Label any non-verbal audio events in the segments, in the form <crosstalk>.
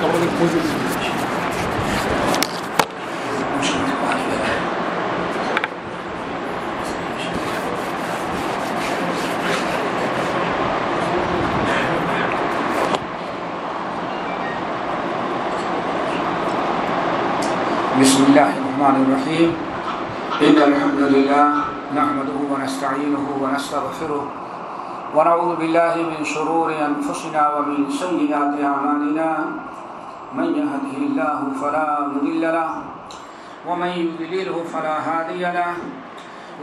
کپڑے کی پوزیشن بسم الله الرحمن الرحيم إن الحمد لله نحمده ونستعينه ونستغفره ونعوذ بالله من شرور أنفسنا ومن سيئات أعمالنا من يهده الله فلا مضل له، ومن يضلله فلا هادي له،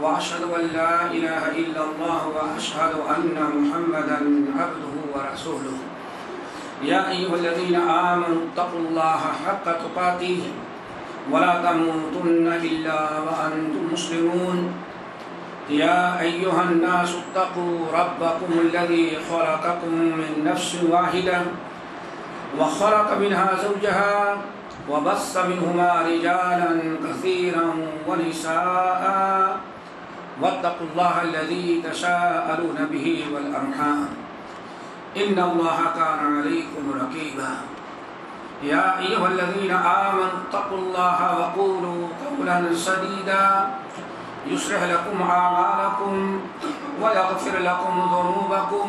وأشهد أن لا إله إلا الله وأشهد أن محمدا عبده ورسوله. يا أيها الذين آمنوا اتقوا الله حق تقاته، ولا تموتن إلا وأنتم مسلمون. يا أيها الناس اتقوا ربكم الذي خلقكم من نفس واحدة. وخلق منها زوجها وبص منهما رجالا كثيرا ونساء. واتقوا الله الذي تساءلون به والأرحام. إن الله كان عليكم رقيبا. يا أيها الذين آمنوا اتقوا الله وقولوا قولا سديدا. يصلح لكم أعمالكم ويغفر لكم ذنوبكم.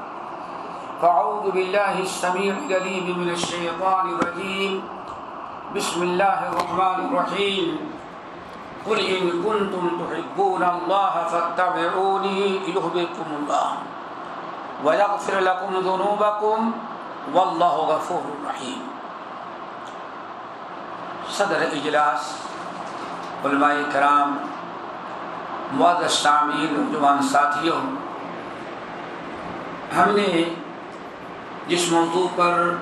فأعوذ بالله السميع العليم من الشيطان الرجيم. بسم الله الرحمن الرحيم. قل إن كنتم تحبون الله فاتبعوني يحببكم الله ويغفر لكم ذنوبكم. والله غفور رحيم. صدر اجلاس علماء کرام معذ شامل نوجوان ساتھیوں، ہم نے جس موضوع پر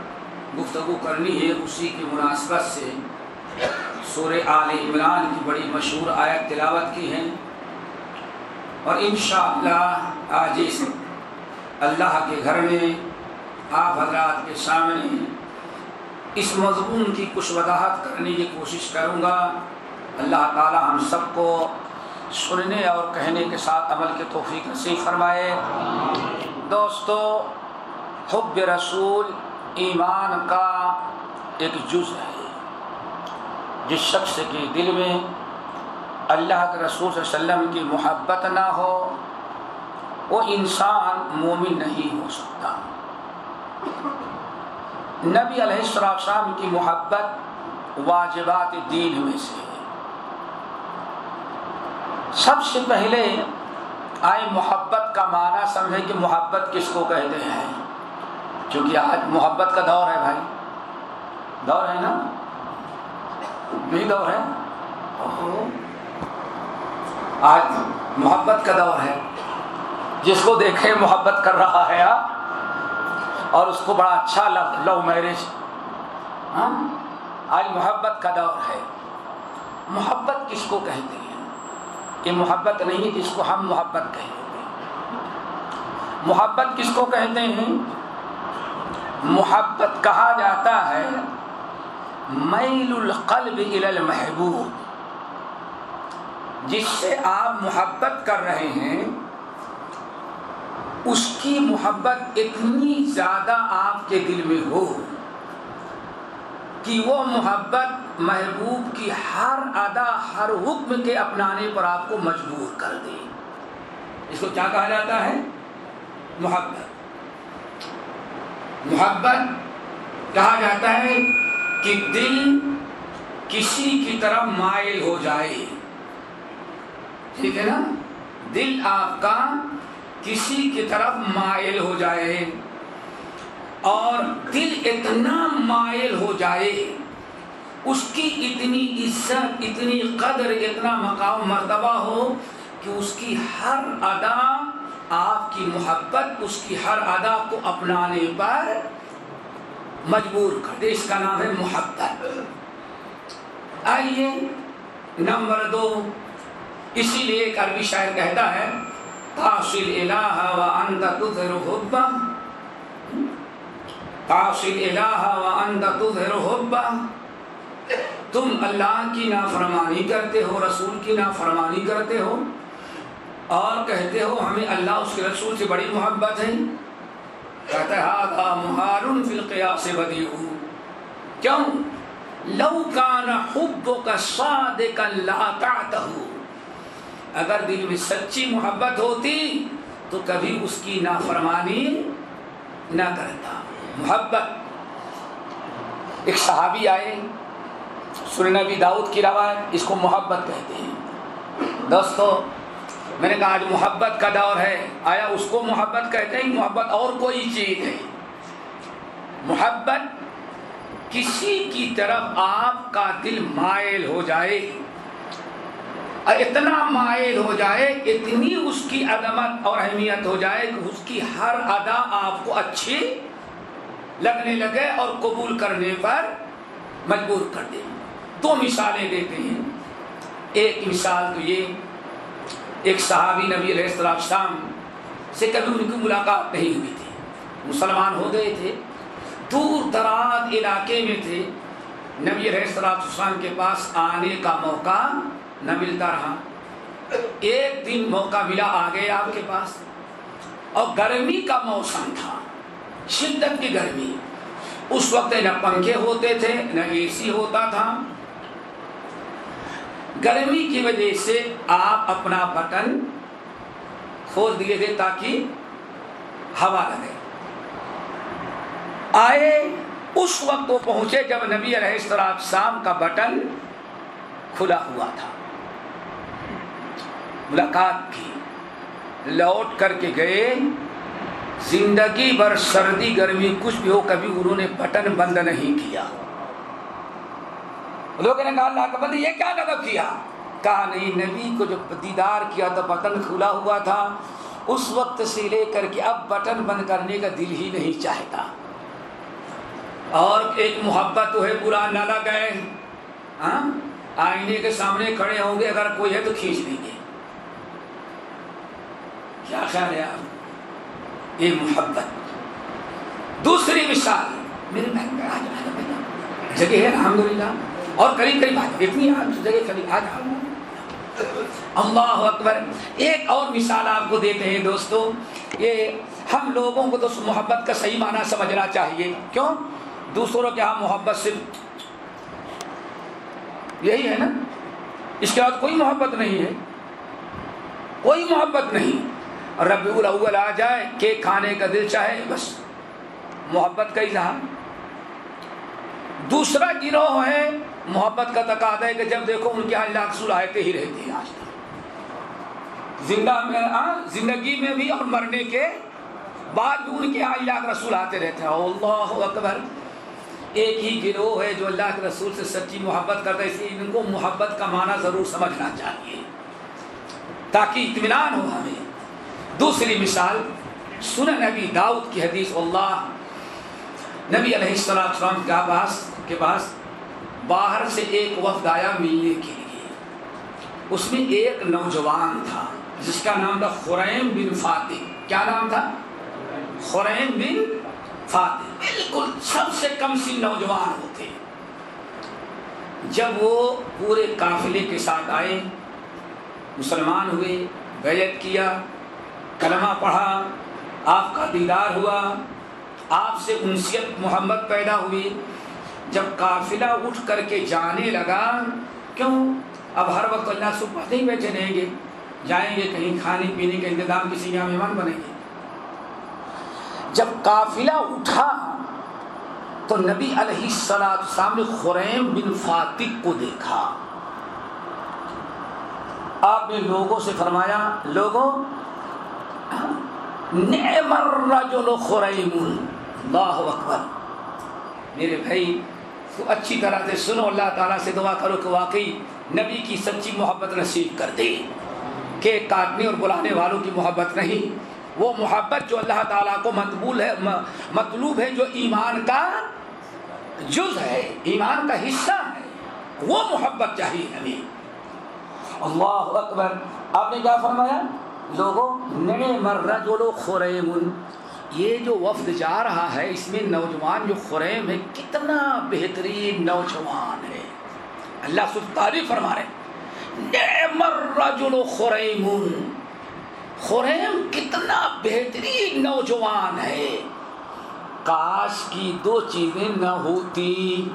گفتگو کرنی ہے، اسی کی مناسبت سے سورہ آل عمران کی بڑی مشہور آیت تلاوت کی ہے۔ اور انشاءاللہ آج اس اللہ کے گھر میں آپ حضرات کے سامنے اس مضمون کی کچھ وضاحت کرنے کی کوشش کروں گا۔ اللہ تعالی ہم سب کو سننے اور کہنے کے ساتھ عمل کے توفیق نصیب فرمائے۔ دوستو حب رسول ایمان کا ایک جز ہے۔ جس شخص کے دل میں اللہ کے رسول صلی اللہ علیہ وسلم کی محبت نہ ہو، وہ انسان مومن نہیں ہو سکتا۔ نبی علیہ السلام کی محبت واجبات دین میں سے ہے۔ سب سے پہلے آئے محبت کا معنی سمجھے کہ محبت کس کو کہتے ہیں؟ کیونکہ آج محبت کا دور ہے بھائی۔ دور ہے نا؟ نہیں دور ہے؟ آج محبت کا دور ہے۔ جس کو دیکھے محبت کر رہا ہے آپ اور اس کو بڑا اچھا لو لو میرج۔ ہاں؟ آج محبت کا دور ہے۔ محبت کس کو کہتے ہیں؟ یہ محبت نہیں جس کو ہم محبت کہتے ہیں محبت کس کو کہتے ہیں؟ محبت کہا جاتا ہے میل القلب الى المحبوب۔ جس سے آپ محبت کر رہے ہیں، اس کی محبت اتنی زیادہ آپ کے دل میں ہو کہ وہ محبت محبوب کی ہر ادا، ہر حکم کے اپنانے پر آپ کو مجبور کر دے۔ اس کو کیا کہا جاتا ہے؟ محبت۔ محبت کہا جاتا ہے کہ دل کسی کی طرف مائل ہو جائے۔ ٹھیک ہے نا؟ دل آپ کا کسی کی طرف مائل ہو جائے اور دل اتنا مائل ہو جائے، اس کی اتنی عزت، اتنی قدر، اتنا مقام، مرتبہ ہو کہ اس کی ہر ادا آپ کی محبت، اس کی ہر ادا کو اپنانے پر مجبور کر دے۔ اس کا نام ہے محبت۔ آئیے، نمبر دو۔ اسی لیے ایک عربی شاعر کہتا ہے، تاصل الہ و انت تظہر حبا تاصل الہ و انت تظہر حبا تم اللہ کی نافرمانی کرتے ہو، رسول کی نافرمانی کرتے ہو۔ اور کہتے ہو ہمیں اللہ اس کے رسول سے بڑی محبت ہے۔ کہتا ہے ہاں مہارن فی القیاس بدی کیوں؟ لو کان حبک صادقا لا تعتہو اگر دل میں سچی محبت ہوتی تو کبھی اس کی نافرمانی نہ کرتا۔ محبت۔ ایک صحابی آئے سن نبی داؤد کی روایت، اس کو محبت کہتے ہیں۔ دوستو میں نے کہا آج محبت کا دور ہے۔ آیا اس کو محبت کہتے ہیں؟ محبت اور کوئی چیز ہے محبت کسی کی طرف آپ کا دل مائل ہو جائے۔ اور اتنا مائل ہو جائے، اتنی اس کی عدمت اور اہمیت ہو جائے کہ اس کی ہر ادا آپ کو اچھی لگنے لگے اور قبول کرنے پر مجبور کر دے۔ دو مثالیں دیتے ہیں۔ ایک مثال تو یہ ایک صحابی نبی علیہ السلام سے کبھی ان کی ملاقات نہیں ہوئی تھی۔ مسلمان ہو گئے تھے، دور دراز علاقے میں تھے۔ نبی علیہ السلام کے پاس آنے کا موقع نہ ملتا رہا۔ ایک دن موقع ملا، آ گئے آپ کے پاس۔ اور گرمی کا موسم تھا، شدت کی گرمی۔ اس وقت نہ پنکھے ہوتے تھے، نہ اے سی ہوتا تھا۔ گرمی کی وجہ سے آپ اپنا بٹن کھول دیے تھے تاکہ ہوا لگے آئے اس وقت وہ پہنچے جب نبی علیہ السلام شام کا بٹن کھلا ہوا تھا۔ ملاقات کی۔ لوٹ کر کے گئے۔ زندگی بھر سردی گرمی کچھ بھی ہو، کبھی انہوں نے بٹن بند نہیں کیا۔ لوگوں نے کہا اللہ کا بند یہ کیا لگا کیا؟ کہا، نہیں، نبی کو جب دیدار کیا تو بٹن کھلا ہوا تھا۔ اس وقت سے لے کر کے اب بٹن بند کرنے کا دل ہی نہیں چاہتا۔ اور ایک محبت تو ہے برا نہ لگے ہاں؟ آئینے کے سامنے کھڑے ہوں گے، اگر کوئی ہے تو کھینچ لیں گے۔ کیا خیال ہے آپ؟ یہ محبت۔ دوسری مثال، میرے جگہ ہے الحمد للہ اور قریب قریب آج اتنی جگہ قریب آج اللہ اکبر۔ ایک اور مثال آپ کو دیتے ہیں دوستو، یہ ہم لوگوں کو تو محبت کا صحیح معنی سمجھنا چاہیے۔ کیوں؟ دوسروں کے ہاں محبت صرف یہی ہے نا۔ اس کے بعد کوئی محبت نہیں ہے۔ کوئی محبت نہیں۔ اور رب الاول آ جائے، کیک کھانے کا دل چاہے، بس۔ محبت کا اظہار دوسرا گروہ ہے محبت کا تقاضا ہے کہ جب دیکھو ان کے یہاں اللہ رسول آئے ہی رہتے ہیں آج تک۔ زندہ میں زندگی میں بھی اور مرنے کے بعد بھی ان کے یہاں اللہ رسول آتے رہتے ہیں۔ اللہ اکبر۔ ایک ہی گروہ ہے جو اللہ کے رسول سے سچی محبت کرتا ہے، اس لیے ان کو محبت کا معنی ضرور سمجھنا چاہیے۔ تاکہ اطمینان ہو ہمیں۔ دوسری مثال سن نبی داؤد کی حدیث، اللہ نبی علیہ السلام کے پاس کے پاس باہر سے ایک وفد آیا ملنے کے لیے۔ اس میں ایک نوجوان تھا، جس کا نام تھا خریم بن فاتح۔ کیا نام تھا؟ خریم بن فاتح۔ بالکل سب سے کم سی نوجوان ہوتے۔ جب وہ پورے قافلے کے ساتھ آئے، مسلمان ہوئے، بیعت کیا، کلمہ پڑھا، آپ کا دیدار ہوا، آپ سے انسیت محمد پیدا ہوئی۔ جب قافلہ اٹھ کر کے جانے لگا، کیوں؟ اب ہر وقت اللہ سے پتہ ہی بیٹھے رہیں گے۔ جائیں گے کہیں، کھانے پینے کا انتظام کسی یہاں مہمان بنیں گے۔ جب قافلہ اٹھا تو نبی علیہ السلام سامنے خریم بن فاتق کو دیکھا۔ آپ نے لوگوں سے فرمایا، لوگوں نعم الرجل خریم، اللہ اکبر۔ میرے بھائی تو اچھی طرح سے سنو، اللہ تعالیٰ سے دعا کرو کہ واقعی نبی کی سچی محبت نصیب کر دے، کہ کاٹنے اور بلانے والوں کی محبت نہیں۔ وہ محبت جو اللہ تعالیٰ کو مقبول ہے مطلوب ہے، جو ایمان کا جز ہے، ایمان کا حصہ ہے، وہ محبت چاہیے ہمیں۔ اللہ اکبر، آپ نے کیا فرمایا؟ لوگوں الرجل خریم یہ جو وفد جا رہا ہے، اس میں نوجوان جو خریم ہے، کتنا بہترین نوجوان ہے۔ اللہ سب تعریف فرما رہے نعم الرجل خریم۔ خریم کتنا بہترین نوجوان ہے۔ کاش کی دو چیزیں نہ ہوتی۔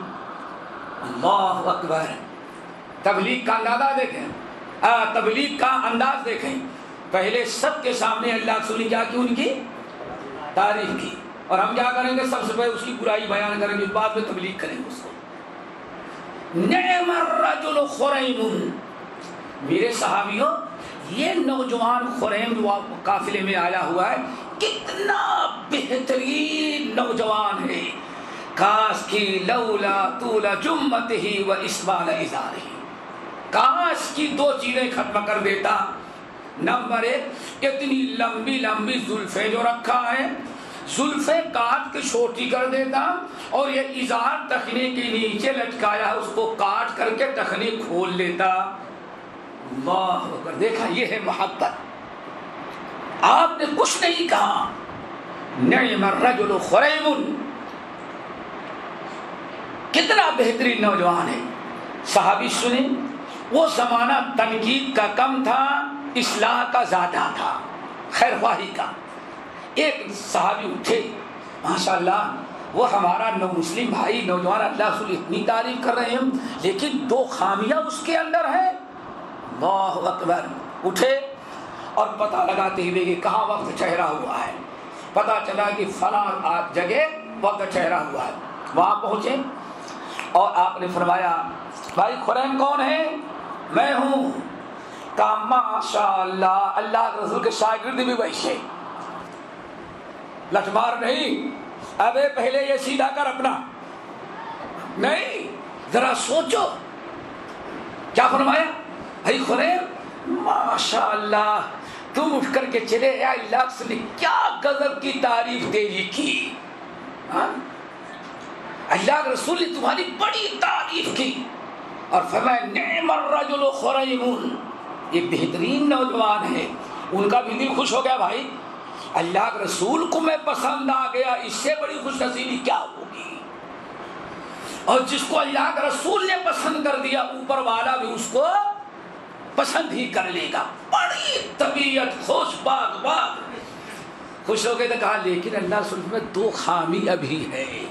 اللہ اکبر۔ تبلیغ کا اندازہ دیکھیں۔ تبلیغ کا انداز دیکھیں۔ پہلے سب کے سامنے اللہ سنی کیا کی ان کی۔ تعریف کی۔ اور ہم کیا کریں گے؟ سب سے پہلے اس کی برائی بیان کریں گے بعد میں تبلیغ کریں گے اس کو۔ نعم الرجل خریم۔ میرے صحابیوں، یہ نوجوان خریم جو قافلے میں آیا ہوا ہے، کتنا بہترین نوجوان ہے۔ کاش کی لولا تولا جمت ہی و اسبال ازار کاش کی دو چیزیں ختم کر دیتا۔ نمبر ایک اتنی لمبی لمبی زلفیں جو رکھا ہے۔ زلفیں کاٹ کے چھوٹی کر دیتا اور یہ اظہار تخنے کے نیچے لٹکایا ہے، اس کو کاٹ کر کے تخنے کھول لیتا۔ اللہ دیکھا، یہ ہے محبت۔ آپ نے کچھ نہیں کہا۔ نعم الرجل خریم کتنا بہترین نوجوان ہے۔ صحابی سنیں، وہ زمانہ تنقید کا کم تھا۔ اصلاح کا زیادہ تھا خیر خواہی کا۔ ایک صحابی اٹھے ماشاء اللہ وہ ہمارا نو مسلم بھائی، نوجوان، اللہ سے اتنی تعریف کر رہے ہیں لیکن دو خامیاں اس کے اندر ہیں۔ اللہ اکبر۔ اٹھے اور پتہ لگاتے ہوئے کہ کہاں وقت چہرا ہوا ہے۔ پتہ چلا کہ فلاں جگہ وقت چہرا ہوا ہے۔ وہاں پہنچے اور آپ نے فرمایا، بھائی خرین کون ہے میں ہوں۔ کہا ماشاء اللہ اللہ کے رسول کے شاگرد بھی ویسے لٹمار نہیں۔ ابے پہلے یہ سیدھا کر اپنا۔ نہیں، ذرا سوچو۔ کیا فرمایا؟ بھائی خریم ماشاء اللہ تم اٹھ کر کے چلے۔ یا اللہ سے کیا غضب کی تعریف تیری کی؟ ہاں؟ اللہ کے رسول نے تمہاری بڑی تعریف کی۔ اور فرمایا، نعم الرجل خریم یہ بہترین نوجوان ہے۔ ان کا بھی دل خوش ہو گیا بھائی۔ اللہ کے رسول کو میں پسند آ گیا، اس سے بڑی خوش نصیبی کیا ہوگی؟ اور جس کو اللہ کے رسول نے پسند کر دیا، اوپر والا بھی اس کو پسند ہی کر لے گا۔ بڑی طبیعت، خوش باغ باغ خوش ہو گئے تو کہا، لیکن اللہ رسول میں دو خامی ابھی ہے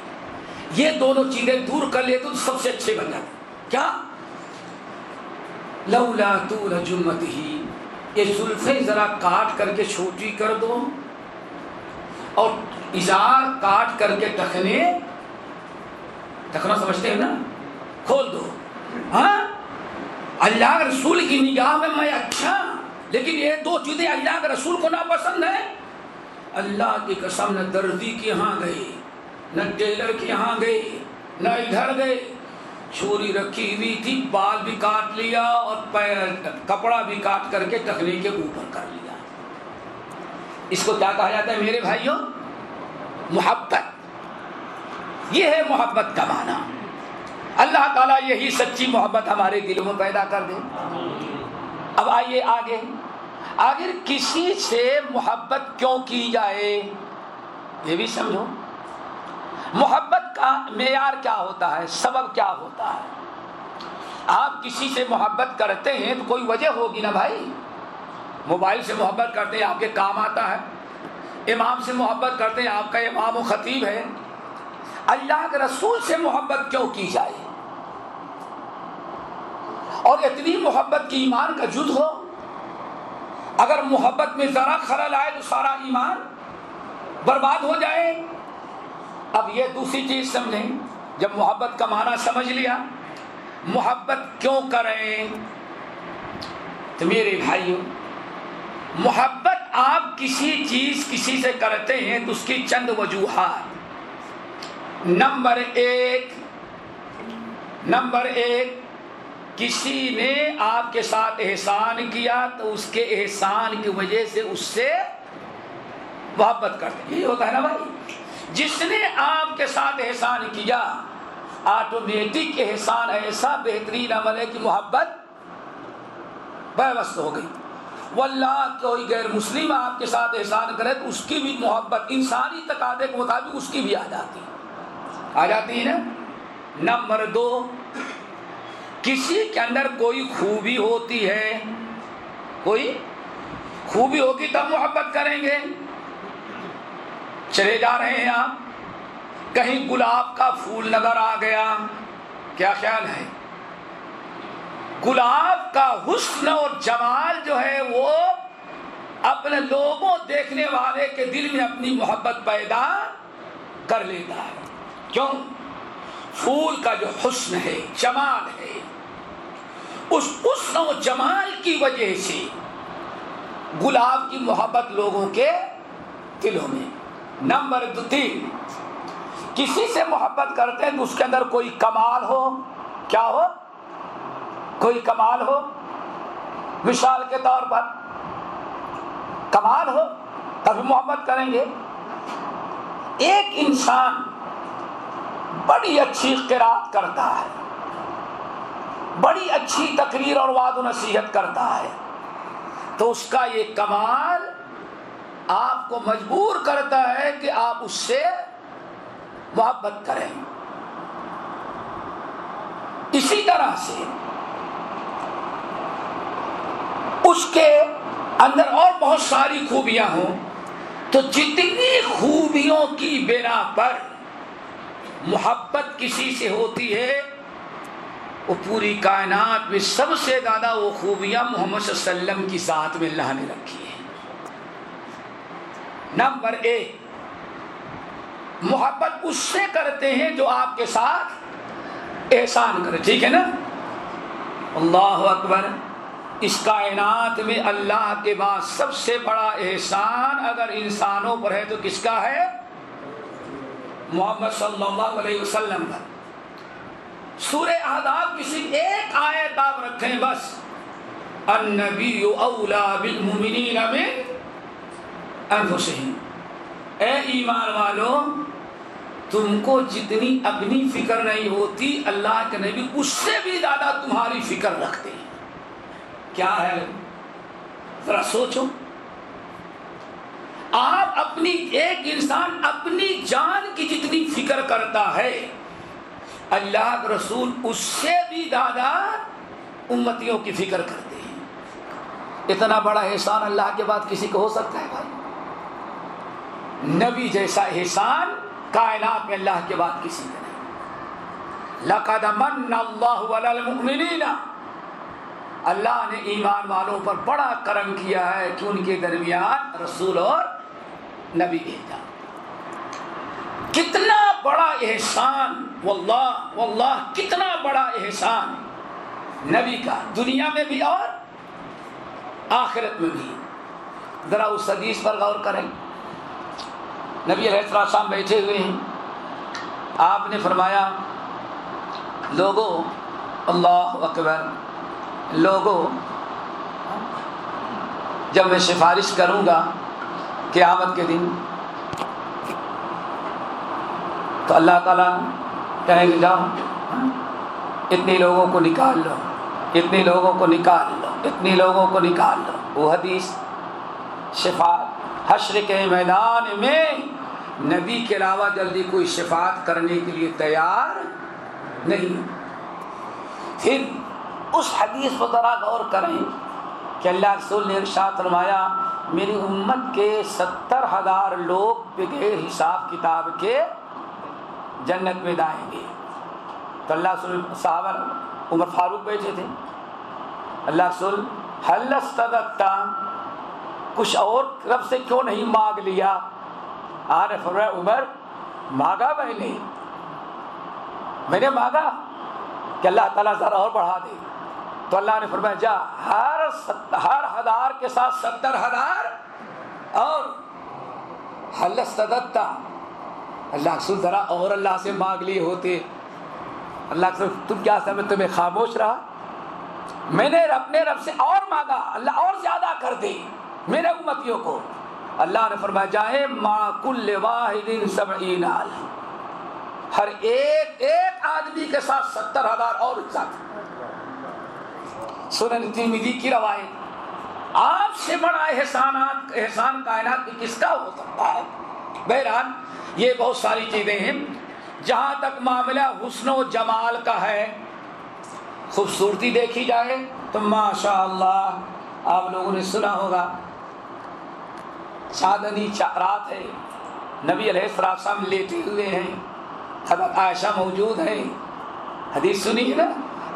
یہ دونوں چیزیں دور کر لے تو سب سے اچھے بن جاتے کیا؟ لولا تو رجمت ہی یہ زلفیں ذرا کاٹ کر کے چھوٹی کر دو۔ اور اشار کاٹ کر کے ٹکنے، ٹکنا سمجھتے ہیں نا؟ کھول دو۔ ہاں؟ اللہ کے رسول کی نگاہ میں میں اچھا لیکن یہ دو چیزیں اللہ کے رسول کو ناپسند ہے اللہ کی قسم، نہ دردی کے یہاں گئی نہ ٹیلر کے یہاں گئی نہ ادھر گئے۔ چھوری رکھی ہوئی تھی، بال بھی کاٹ لیا اور کپڑا بھی کاٹ کر کے ٹکنے کے اوپر کر لیا۔ اس کو کیا کہا جاتا ہے میرے بھائیوں؟ محبت۔ یہ ہے محبت کا معنی۔ اللہ تعالیٰ یہی سچی محبت ہمارے دلوں میں پیدا کر دے۔ اب آئیے آگے۔ آخر کسی سے محبت کیوں کی جائے؟ یہ بھی سمجھو۔ محبت کا معیار کیا ہوتا ہے؟ سبب کیا ہوتا ہے؟ آپ کسی سے محبت کرتے ہیں تو کوئی وجہ ہوگی نا بھائی؟ موبائل سے محبت کرتے ہیں، آپ کے کام آتا ہے۔ امام سے محبت کرتے ہیں، آپ کا امام و خطیب ہے۔ اللہ کے رسول سے محبت کیوں کی جائے؟ اور اتنی محبت کی ایمان کا جد ہو؟ اگر محبت میں ذرا خلل آئے تو سارا ایمان برباد ہو جائے۔ اب یہ دوسری چیز سمجھیں، جب محبت کا معنی سمجھ لیا، محبت کیوں کریں؟ تو میرے بھائیوں، محبت آپ کسی چیز کسی سے کرتے ہیں تو اس کی چند وجوہات۔ نمبر ایک نمبر ایک، کسی نے آپ کے ساتھ احسان کیا تو اس کے احسان کی وجہ سے اس سے محبت کرتے یہی ہوتا ہے نا بھائی؟ جس نے آپ کے ساتھ احسان کیا، آٹومیٹک احسان ایسا بہترین عمل ہے کہ محبت ہو گئی۔ واللہ، کوئی غیر مسلم آپ کے ساتھ احسان کرے تو اس کی بھی محبت، انسانی تقاضے کے مطابق اس کی بھی آ جاتی آ جاتی ہے نا؟ نمبر دو، کسی کے اندر کوئی خوبی ہوتی ہے، کوئی خوبی ہوگی تب محبت کریں گے۔ چلے جا رہے ہیں آپ۔ کہیں گلاب کا پھول نظر آ گیا۔ کیا خیال ہے؟ گلاب کا حسن اور جمال جو ہے وہ اپنے لوگوں دیکھنے والے کے دل میں اپنی محبت پیدا کر لیتا ہے۔ کیوں؟ پھول کا جو حسن ہے، جمال ہے، اس حسن و جمال کی وجہ سے گلاب کی محبت لوگوں کے دلوں میں نمبر دو تین، کسی سے محبت کرتے ہیں تو اس کے اندر کوئی کمال ہو؟ کیا ہو؟ کوئی کمال ہو؟ مثال کے طور پر کمال ہو؟ تبھی محبت کریں گے۔ ایک انسان بڑی اچھی قرآت کرتا ہے، بڑی اچھی تقریر اور واد و نصیحت کرتا ہے، تو اس کا یہ کمال آپ کو مجبور کرتا ہے کہ آپ اس سے محبت کریں۔ اسی طرح سے اس کے اندر اور بہت ساری خوبیاں ہوں، تو جتنی خوبیوں کی بنا پر محبت کسی سے ہوتی ہے، وہ پوری کائنات میں سب سے زیادہ وہ خوبیاں محمد صلی اللہ علیہ وسلم کی ذات میں اللہ نے رکھی ہے نمبر ایک محبت اس سے کرتے ہیں جو آپ کے ساتھ احسان کرے، ٹھیک ہے نا؟ اللہ اکبر، اس کائنات میں اللہ کے بعد سب سے بڑا احسان اگر انسانوں پر ہے تو کس کا ہے؟ محمد صلی اللہ علیہ وسلم کا۔ سورہ احداب کسی ایک آیت آپ رکھیں بس، النبی اولا بالمؤمنین من انفسهم اے ایمان والوں تم کو جتنی اپنی فکر نہیں ہوتی، اللہ کے نبی اس سے بھی زیادہ تمہاری فکر رکھتے ہیں۔ کیا ہے؟ ذرا سوچو۔ آپ اپنی ایک انسان اپنی جان کی جتنی فکر کرتا ہے، اللہ کے رسول اس سے بھی زیادہ امتیوں کی فکر کرتے ہیں۔ اتنا بڑا احسان اللہ کے بعد کسی کو ہو سکتا ہے بھائی؟ نبی جیسا احسان کائنات میں اللہ کے بعد کسی کا نہیں۔ لقد من اللہ المؤمنین۔ اللہ نے ایمان والوں پر بڑا کرم کیا ہے کہ ان کے درمیان رسول اور نبی بھیجا کتنا بڑا احسان، واللہ واللہ، کتنا بڑا احسان۔ نبی کا دنیا میں بھی اور آخرت میں بھی۔ ذرا اس حدیث پر غور کریں۔ نبی علیہ السلام بیٹھے ہوئے ہیں۔ آپ نے فرمایا لوگوں اللہ اکبر لوگوں جب میں سفارش کروں گا قیامت کے دن، تو اللہ تعالیٰ کہیں گے، جاؤ اتنی لوگوں کو نکال لو اتنی لوگوں کو نکال لو اتنی لوگوں کو نکال لو۔ وہ حدیث شفاعت حشر کے میدان میں نبی کے علاوہ جلدی کوئی شفاعت کرنے کے لیے تیار نہیں۔ پھر اس حدیث کو ذرا غور کریں کہ اللہ رسول نے ارشاد فرمایا، میری امت کے ستر ہزار لوگ بغیر حساب کتاب کے جنت میں دائیں گے۔ تو اللہ رسول صحابہ عمر فاروق بیٹھے تھے۔ اللہ رسول حلستہ کچھ اور رب سے کیوں نہیں مانگ لیا؟ آر فرمایا عمر، مانگا میں نے۔ میں نے مانگا کہ اللہ تعالیٰ ذرا اور بڑھا دے۔ تو اللہ نے فرمایا، جا، ہر ہر ہزار کے ساتھ ستر ہزار اور حلستہ اللہ رسول ذرا اور اللہ سے مانگ لیے ہوتے۔ اللہ رسول تم کیا سمجھ، تمہیں خاموش رہا؟ میں نے اپنے رب سے اور مانگا، اللہ اور زیادہ کر دے۔ میرے امتیوں کو اللہ نے فرمایا جائے ما کل واحد سبعین ہر ایک ایک آدمی کے ساتھ ستر ہزار اور ساتھ سنن ترمیدی کی روایت، آپ سے بڑا احسانات، احسان کائنات کس کا ہو سکتا ہے؟ بہرحال، یہ بہت ساری چیزیں ہیں۔ جہاں تک معاملہ حسن و جمال کا ہے، خوبصورتی دیکھی جائے تو ماشاء اللہ آپ لوگوں نے سنا ہوگا۔ چاندنی رات ہے۔ نبی علیہ السلام لیٹے ہوئے ہیں۔ حضرت عائشہ موجود ہے حدیث سنی ہے نا۔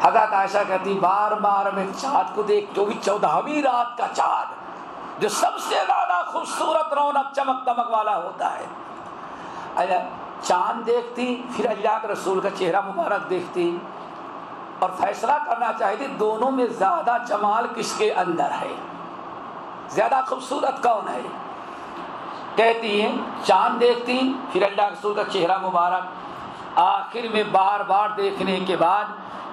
حضرت عائشہ کہتی، بار بار میں چاند کو دیکھ جو بھی چودہویں رات کا چاند، جو سب سے زیادہ خوبصورت رونق چمک دمک والا ہوتا ہے۔ چاند دیکھتی، پھر اللہ کے رسول کا چہرہ مبارک دیکھتی۔ اور فیصلہ کرنا چاہتی، دونوں میں زیادہ جمال کس کے اندر ہے؟ زیادہ خوبصورت کون ہے؟ کہتی ہیں، چاند دیکھتی پھر اللہ رسول کا چہرہ مبارک۔ آخر میں بار بار دیکھنے کے بعد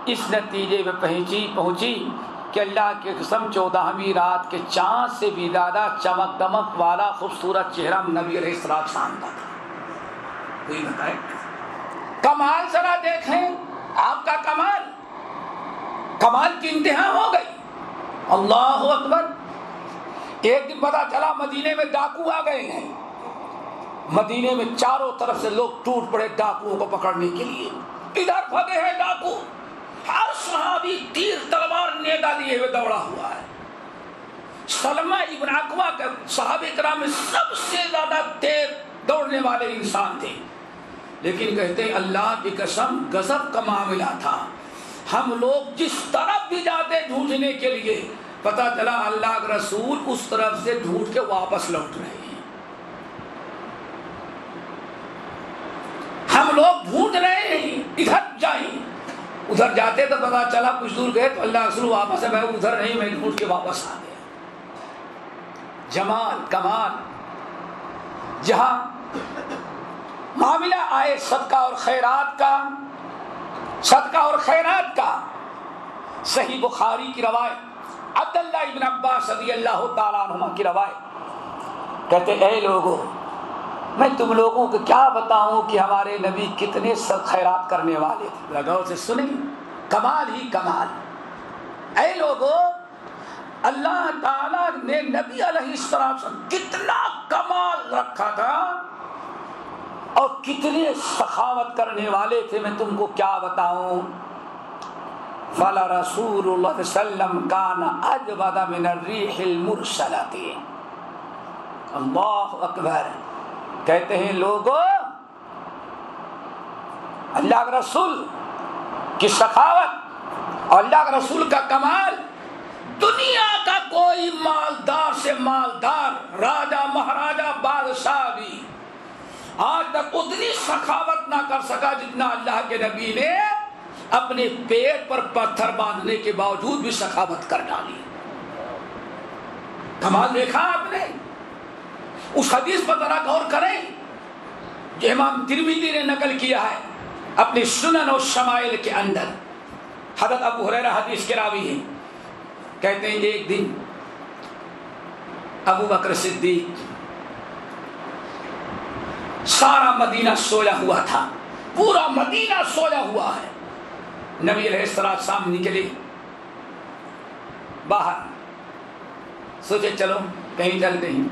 اس نتیجے میں پہنچی پہنچی کہ اللہ کے قسم چودہویں رات کے چاند سے بھی زیادہ چمک دمک والا خوبصورت چہرہ نبی علیہ السلام شان کا کوئی بتائے؟ کمال ذرا دیکھیں۔ آپ کا کمال کمال کی انتہا ہو گئی۔ اللہ اکبر۔ ایک دن پتا چلا مدینے میں ڈاکو آ گئے ہیں۔ مدینے میں چاروں طرف سے لوگ ٹوٹ پڑے ڈاکو کو پکڑنے کے لیے۔ ادھر پھگے ہیں ڈاکو۔ ہر صحابی تیر تلوار نیدا لیے ہوئے دوڑا ہوا ہے۔ سلمہ ابن اقوا کے صحابی کرام میں سب سے زیادہ تیز دوڑنے والے انسان تھے۔ لیکن کہتے ہیں اللہ کی قسم گزب کا معاملہ تھا۔ ہم لوگ جس طرف بھی جاتے ڈھونڈنے کے لیے پتا چلا اللہ کا رسول اس طرف سے ڈھونڈ کے واپس لوٹ رہے ہیں۔ ہم لوگ ڈھونڈ رہے ہیں، ادھر جائیں۔ ادھر جاتے تو پتا چلا کچھ دور گئے تو اللہ رسول واپس ہے، میں ادھر نہیں، میں ڈھونڈ کے واپس آ گیا۔ جمال، کمال۔ جہاں معاملہ آئے صدقہ اور خیرات کا، صدقہ اور خیرات کا، صحیح بخاری کی روایت۔ عبداللہ ابن عباس صدی اللہ تعالیٰ عنہ کی روایت کہتے اے لوگوں میں تم لوگوں کو کیا بتاؤں کہ ہمارے نبی کتنے سب خیرات کرنے والے تھے؟ لگاؤ سے سنیں کمال ہی کمال. اے لوگوں اللہ تعالیٰ نے نبی علیہ السلام کتنا کمال رکھا تھا اور کتنے سخاوت کرنے والے تھے، میں تم کو کیا بتاؤں؟ فلا رسول اللہ وسلم کان اجود من الریح المرسلۃ. اللہ اکبر. کہتے ہیں لوگوں اللہ کے رسول کی سخاوت اور اللہ کے رسول کا کمال، دنیا کا کوئی مالدار سے مالدار راجا مہاراجا بادشاہ بھی آج تک اتنی سخاوت نہ کر سکا جتنا اللہ کے نبی نے اپنے پیٹ پر پتھر باندھنے کے باوجود بھی سخاوت کر ڈالی۔ کمال دیکھا آپ نے؟ اس حدیث پر ذرا غور کریں۔ جو امام ترمیدی نے نقل کیا ہے اپنی سنن و شمائل کے اندر۔ حضرت ابو حریرہ حدیث کے راوی ہیں۔ کہتے ہیں ایک دن ابو بکر صدیق سارا مدینہ سویا ہوا تھا۔ پورا مدینہ سویا ہوا ہے۔ نبی علیہ السلام شام نکلے باہر۔ سوچے چلو، کہیں چلتے ہیں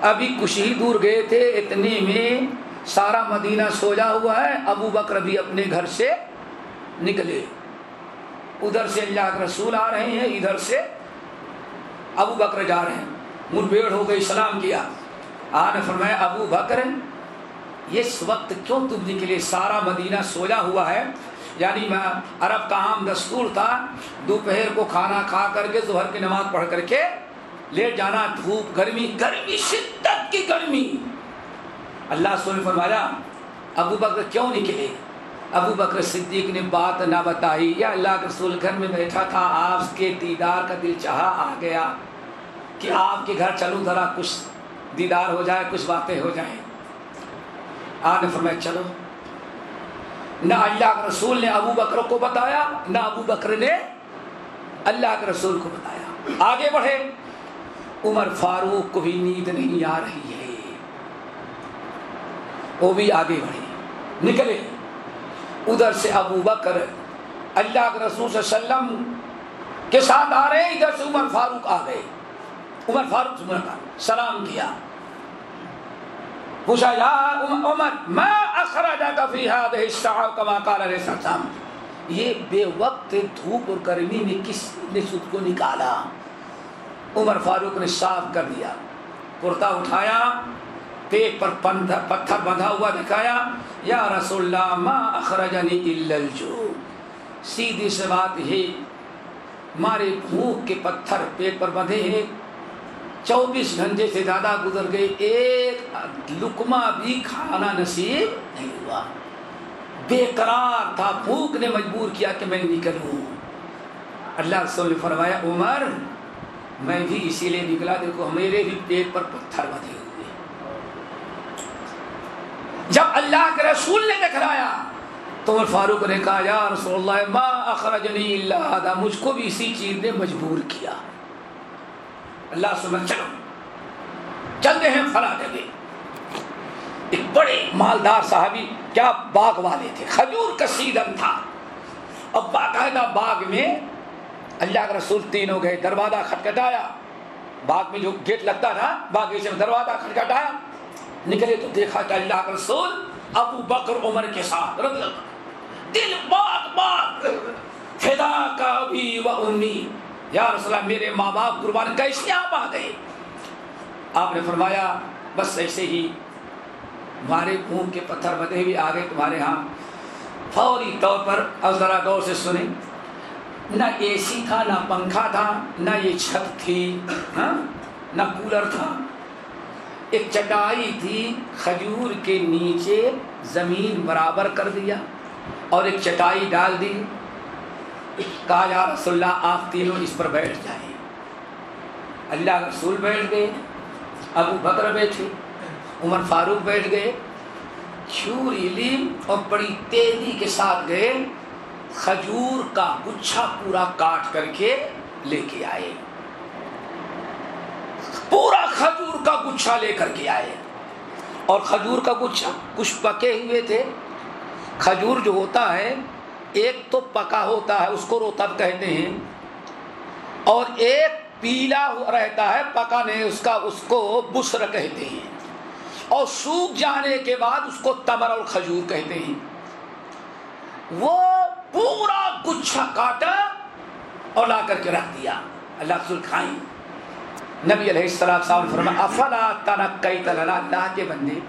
ابھی کچھ ہی دور گئے تھے، اتنے میں سارا مدینہ سویا ہوا ہے۔ ابو بکر بھی اپنے گھر سے نکلے۔ ادھر سے اللہ کے رسول آ رہے ہیں، ادھر سے ابو بکر جا رہے ہیں۔ مٹ ہو گئی، سلام کیا۔ آنے فرمایا، ابو بکر، اس وقت کیوں تم نکلے؟ سارا مدینہ سویا ہوا ہے۔ یعنی میں عرب کا عام دستور تھا، دوپہر کو کھانا کھا کر کے، ظہر کی نماز پڑھ کر کے لے جانا، دھوپ، گرمی گرمی، شدت کی گرمی۔ اللہ سو نے فرمایا، ابو بکر کیوں نکلے ابو بکر صدیق نے بات نہ بتائی۔ یا اللہ کے رسول گھر میں بیٹھا تھا، آپ کے دیدار کا دل چاہا آ گیا کہ آپ کے گھر چلو ذرا کچھ دیدار ہو جائے، کچھ باتیں ہو جائیں۔ آنے فرمایا، چلو۔ نہ اللہ کے رسول نے ابو بکر کو بتایا، نہ ابو بکر نے اللہ کے رسول کو بتایا۔ آگے بڑھے عمر فاروق کو بھی نیند نہیں آ رہی ہے۔ وہ بھی آگے بڑھے نکلے ادھر سے ابو بکر اللہ کے رسول صلی اللہ علیہ وسلم کے ساتھ آ رہے، ادھر سے عمر فاروق آ گئے۔ عمر فاروق سے سلام کیا۔ پوچھا یا عمر، ما اخرجک فی هذه الساعه كما قال علیہ السلام. یہ بے وقت دھوپ اور گرمی میں کس نے سود کو نکالا؟ عمر فاروق نے صاف کر دیا، کرتا اٹھایا، پیٹ پر پتھر بندھا ہوا دکھایا، یا رسول اللہ، ما اخرجنی الا الجو سیدھی سے بات ہے، مارے بھوک کے پتھر پیٹ پر بندھے ہیں چوبیس گھنٹے سے زیادہ گزر گئے، ایک لکما بھی کھانا نصیب نہیں ہوا۔ بے قرار تھا، بھوک نے مجبور کیا کہ میں نکلوں اللہ رسول نے فرمایا، عمر، میں بھی اسی لیے نکلا۔ دیکھو، میرے بھی پیٹ پر پتھر بدے ہوئے۔ جب اللہ کے رسول نے دکھلایا، تو عمر فاروق نے کہا، یا رسول اللہ، ما اخرجنی اللہ مجھ کو بھی اسی چیز نے مجبور کیا۔ اللہ سمجھ چلو چلتے ہیں، فلاں جگہ۔ ایک بڑے مالدار صاحبی کیا باغ والے تھے۔ کھجور کا سیدن تھا۔ اب باقاعدہ باغ میں اللہ کا رسول تینوں گئے، دروازہ کھٹکھٹایا۔ باغ میں جو گیٹ لگتا تھا باغیچے میں دروازہ کھٹکھٹایا۔ نکلے تو دیکھا کہ اللہ کا رسول ابو بکر، عمر کے ساتھ۔ رضی اللہ دل بات بات۔ فدا کا ابھی و امی یا رسول اللہ، میرے ماں باپ قربان کیسے آپ آ گئے آپ نے فرمایا، بس ایسے ہی ہمارے خون کے پتھر بدے بھی آ گئے تمہارے ہاں۔ فوری طور پر اب ذرا غور سے سنیں۔ نہ اے سی تھا، نہ پنکھا تھا، نہ یہ چھت تھی ہاں؟ نہ کولر تھا۔ ایک چٹائی تھی، کھجور کے نیچے زمین برابر کر دیا اور ایک چٹائی ڈال دی۔ کہا، یا رسول اللہ، آپ تینوں اس پر بیٹھ جائیں. اللہ رسول بیٹھ گئے، ابو بکر بیٹھے، عمر فاروق بیٹھ گئے، چھوری لی اور بڑی تیزی کے ساتھ گئے، کھجور کا گچھا پورا کاٹ کر کے لے کے آئے۔ پورا کھجور کا گچھا لے کر کے آئے۔ اور کھجور کا گچھا کچھ پکے ہوئے تھے۔ کھجور جو ہوتا ہے ایک تو پکا ہوتا ہے، اس کو روتب کہتے ہیں۔ اور ایک پیلا رہتا ہے، پکا نہیں، اس کا، اس کو بسر کہتے ہیں۔ اور سوکھ جانے کے بعد اس کو تمر اور کھجور کہتے ہیں۔ وہ پورا گچھا کاٹا اور لا کر کے رکھ دیا۔ اللہ رسول کھائیں۔ نبی علیہ السلام صاحب نے فرمایا، افلا تنقیت لنا، اللہ کے بندے،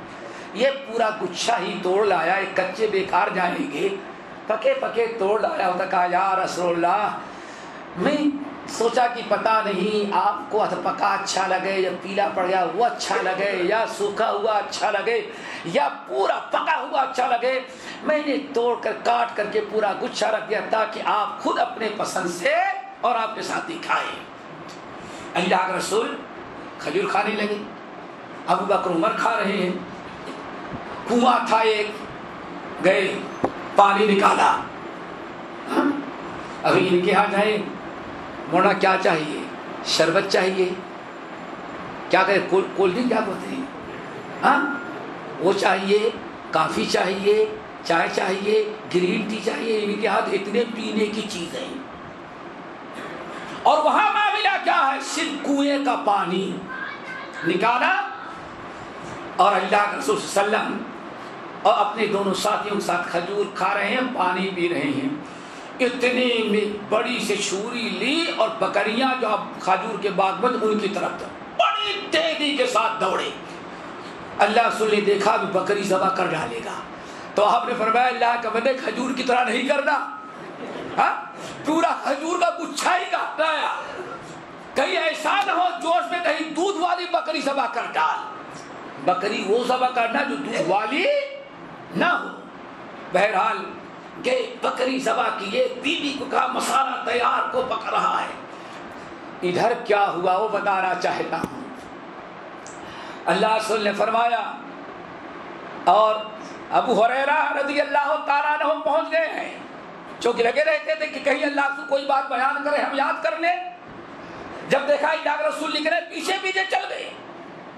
یہ پورا گچھا ہی توڑ لایا ایک کچے بیکار جائیں گے۔ پکے پکے توڑ لایا ہوتا، کہا، یا رسول اللہ، میں سوچا کہ پتہ نہیں آپ کو پکا اچھا لگے، یا پیلا پڑ گیا وہ اچھا لگے، یا سوکھا ہوا اچھا لگے، یا پورا پکا ہوا اچھا لگے۔ میں نے توڑ کر، کاٹ کر کے پورا گچھا رکھ دیا تاکہ آپ خود اپنے پسند سے اور آپ کے ساتھ ہی کھائیں اللہ کے رسول کھجور کھانے لگے۔ ابو بکر عمر کھا رہے ہیں۔ کنواں تھا ایک، گئے۔ پانی نکالا۔ ابھی ان کے ہاں جائیں۔ مونا کیا چاہیے؟ شربت چاہیے۔ کیا کہ کولڈ ڈرنک کیا بولتے ہیں؟ ہاں؟ وہ چاہیے، کافی چاہیے، چائے چاہیے، گرین ٹی چاہیے۔ ان کے ہاتھ اتنے پینے کی چیزیں اور وہاں معاملہ کیا ہے؟ صرف کنویں کا پانی نکالا اور اللہ کے رسول صلی اللہ علیہ وسلم اور اپنے دونوں ساتھیوں کے ساتھ کھجور کھا رہے ہیں، پانی پی رہے ہیں۔ اتنی میں بڑی سے چھری لی اور بکریاں جو اب کھجور کے باغ میں ان کی طرف تھا۔ بڑی تیزی کے ساتھ دوڑے۔ اللہ رسول نے دیکھا بھی بکری ذبح کر ڈالے گا۔ تو آپ نے فرمایا، اللہ کا بندے کھجور کی طرح نہیں کرنا۔ ہاں؟ پورا کھجور کا گچھا ہی کاٹنا ہے۔ کہیں ایسا نہ ہو، جوش میں کہیں دودھ والی بکری ذبح کر ڈال۔ بکری وہ ذبح کرنا جو دودھ والی نہ ہو بہرحال کہ بکری ذبح کیے بیوی کو کہا مسالہ تیار کو پک رہا ہے۔ ادھر کیا ہوا وہ بتانا چاہتا ہوں۔ اللہ رسول نے فرمایا، اور ابو حریرہ رضی اللہ تعالیٰ عنہ پہنچ گئے ہیں۔ چونکہ لگے رہتے تھے کہ کہیں اللہ سے کوئی بات بیان کرے، ہم یاد کر لیں جب دیکھا اللہ رسول لکھ رہے پیچھے پیچھے چل گئے،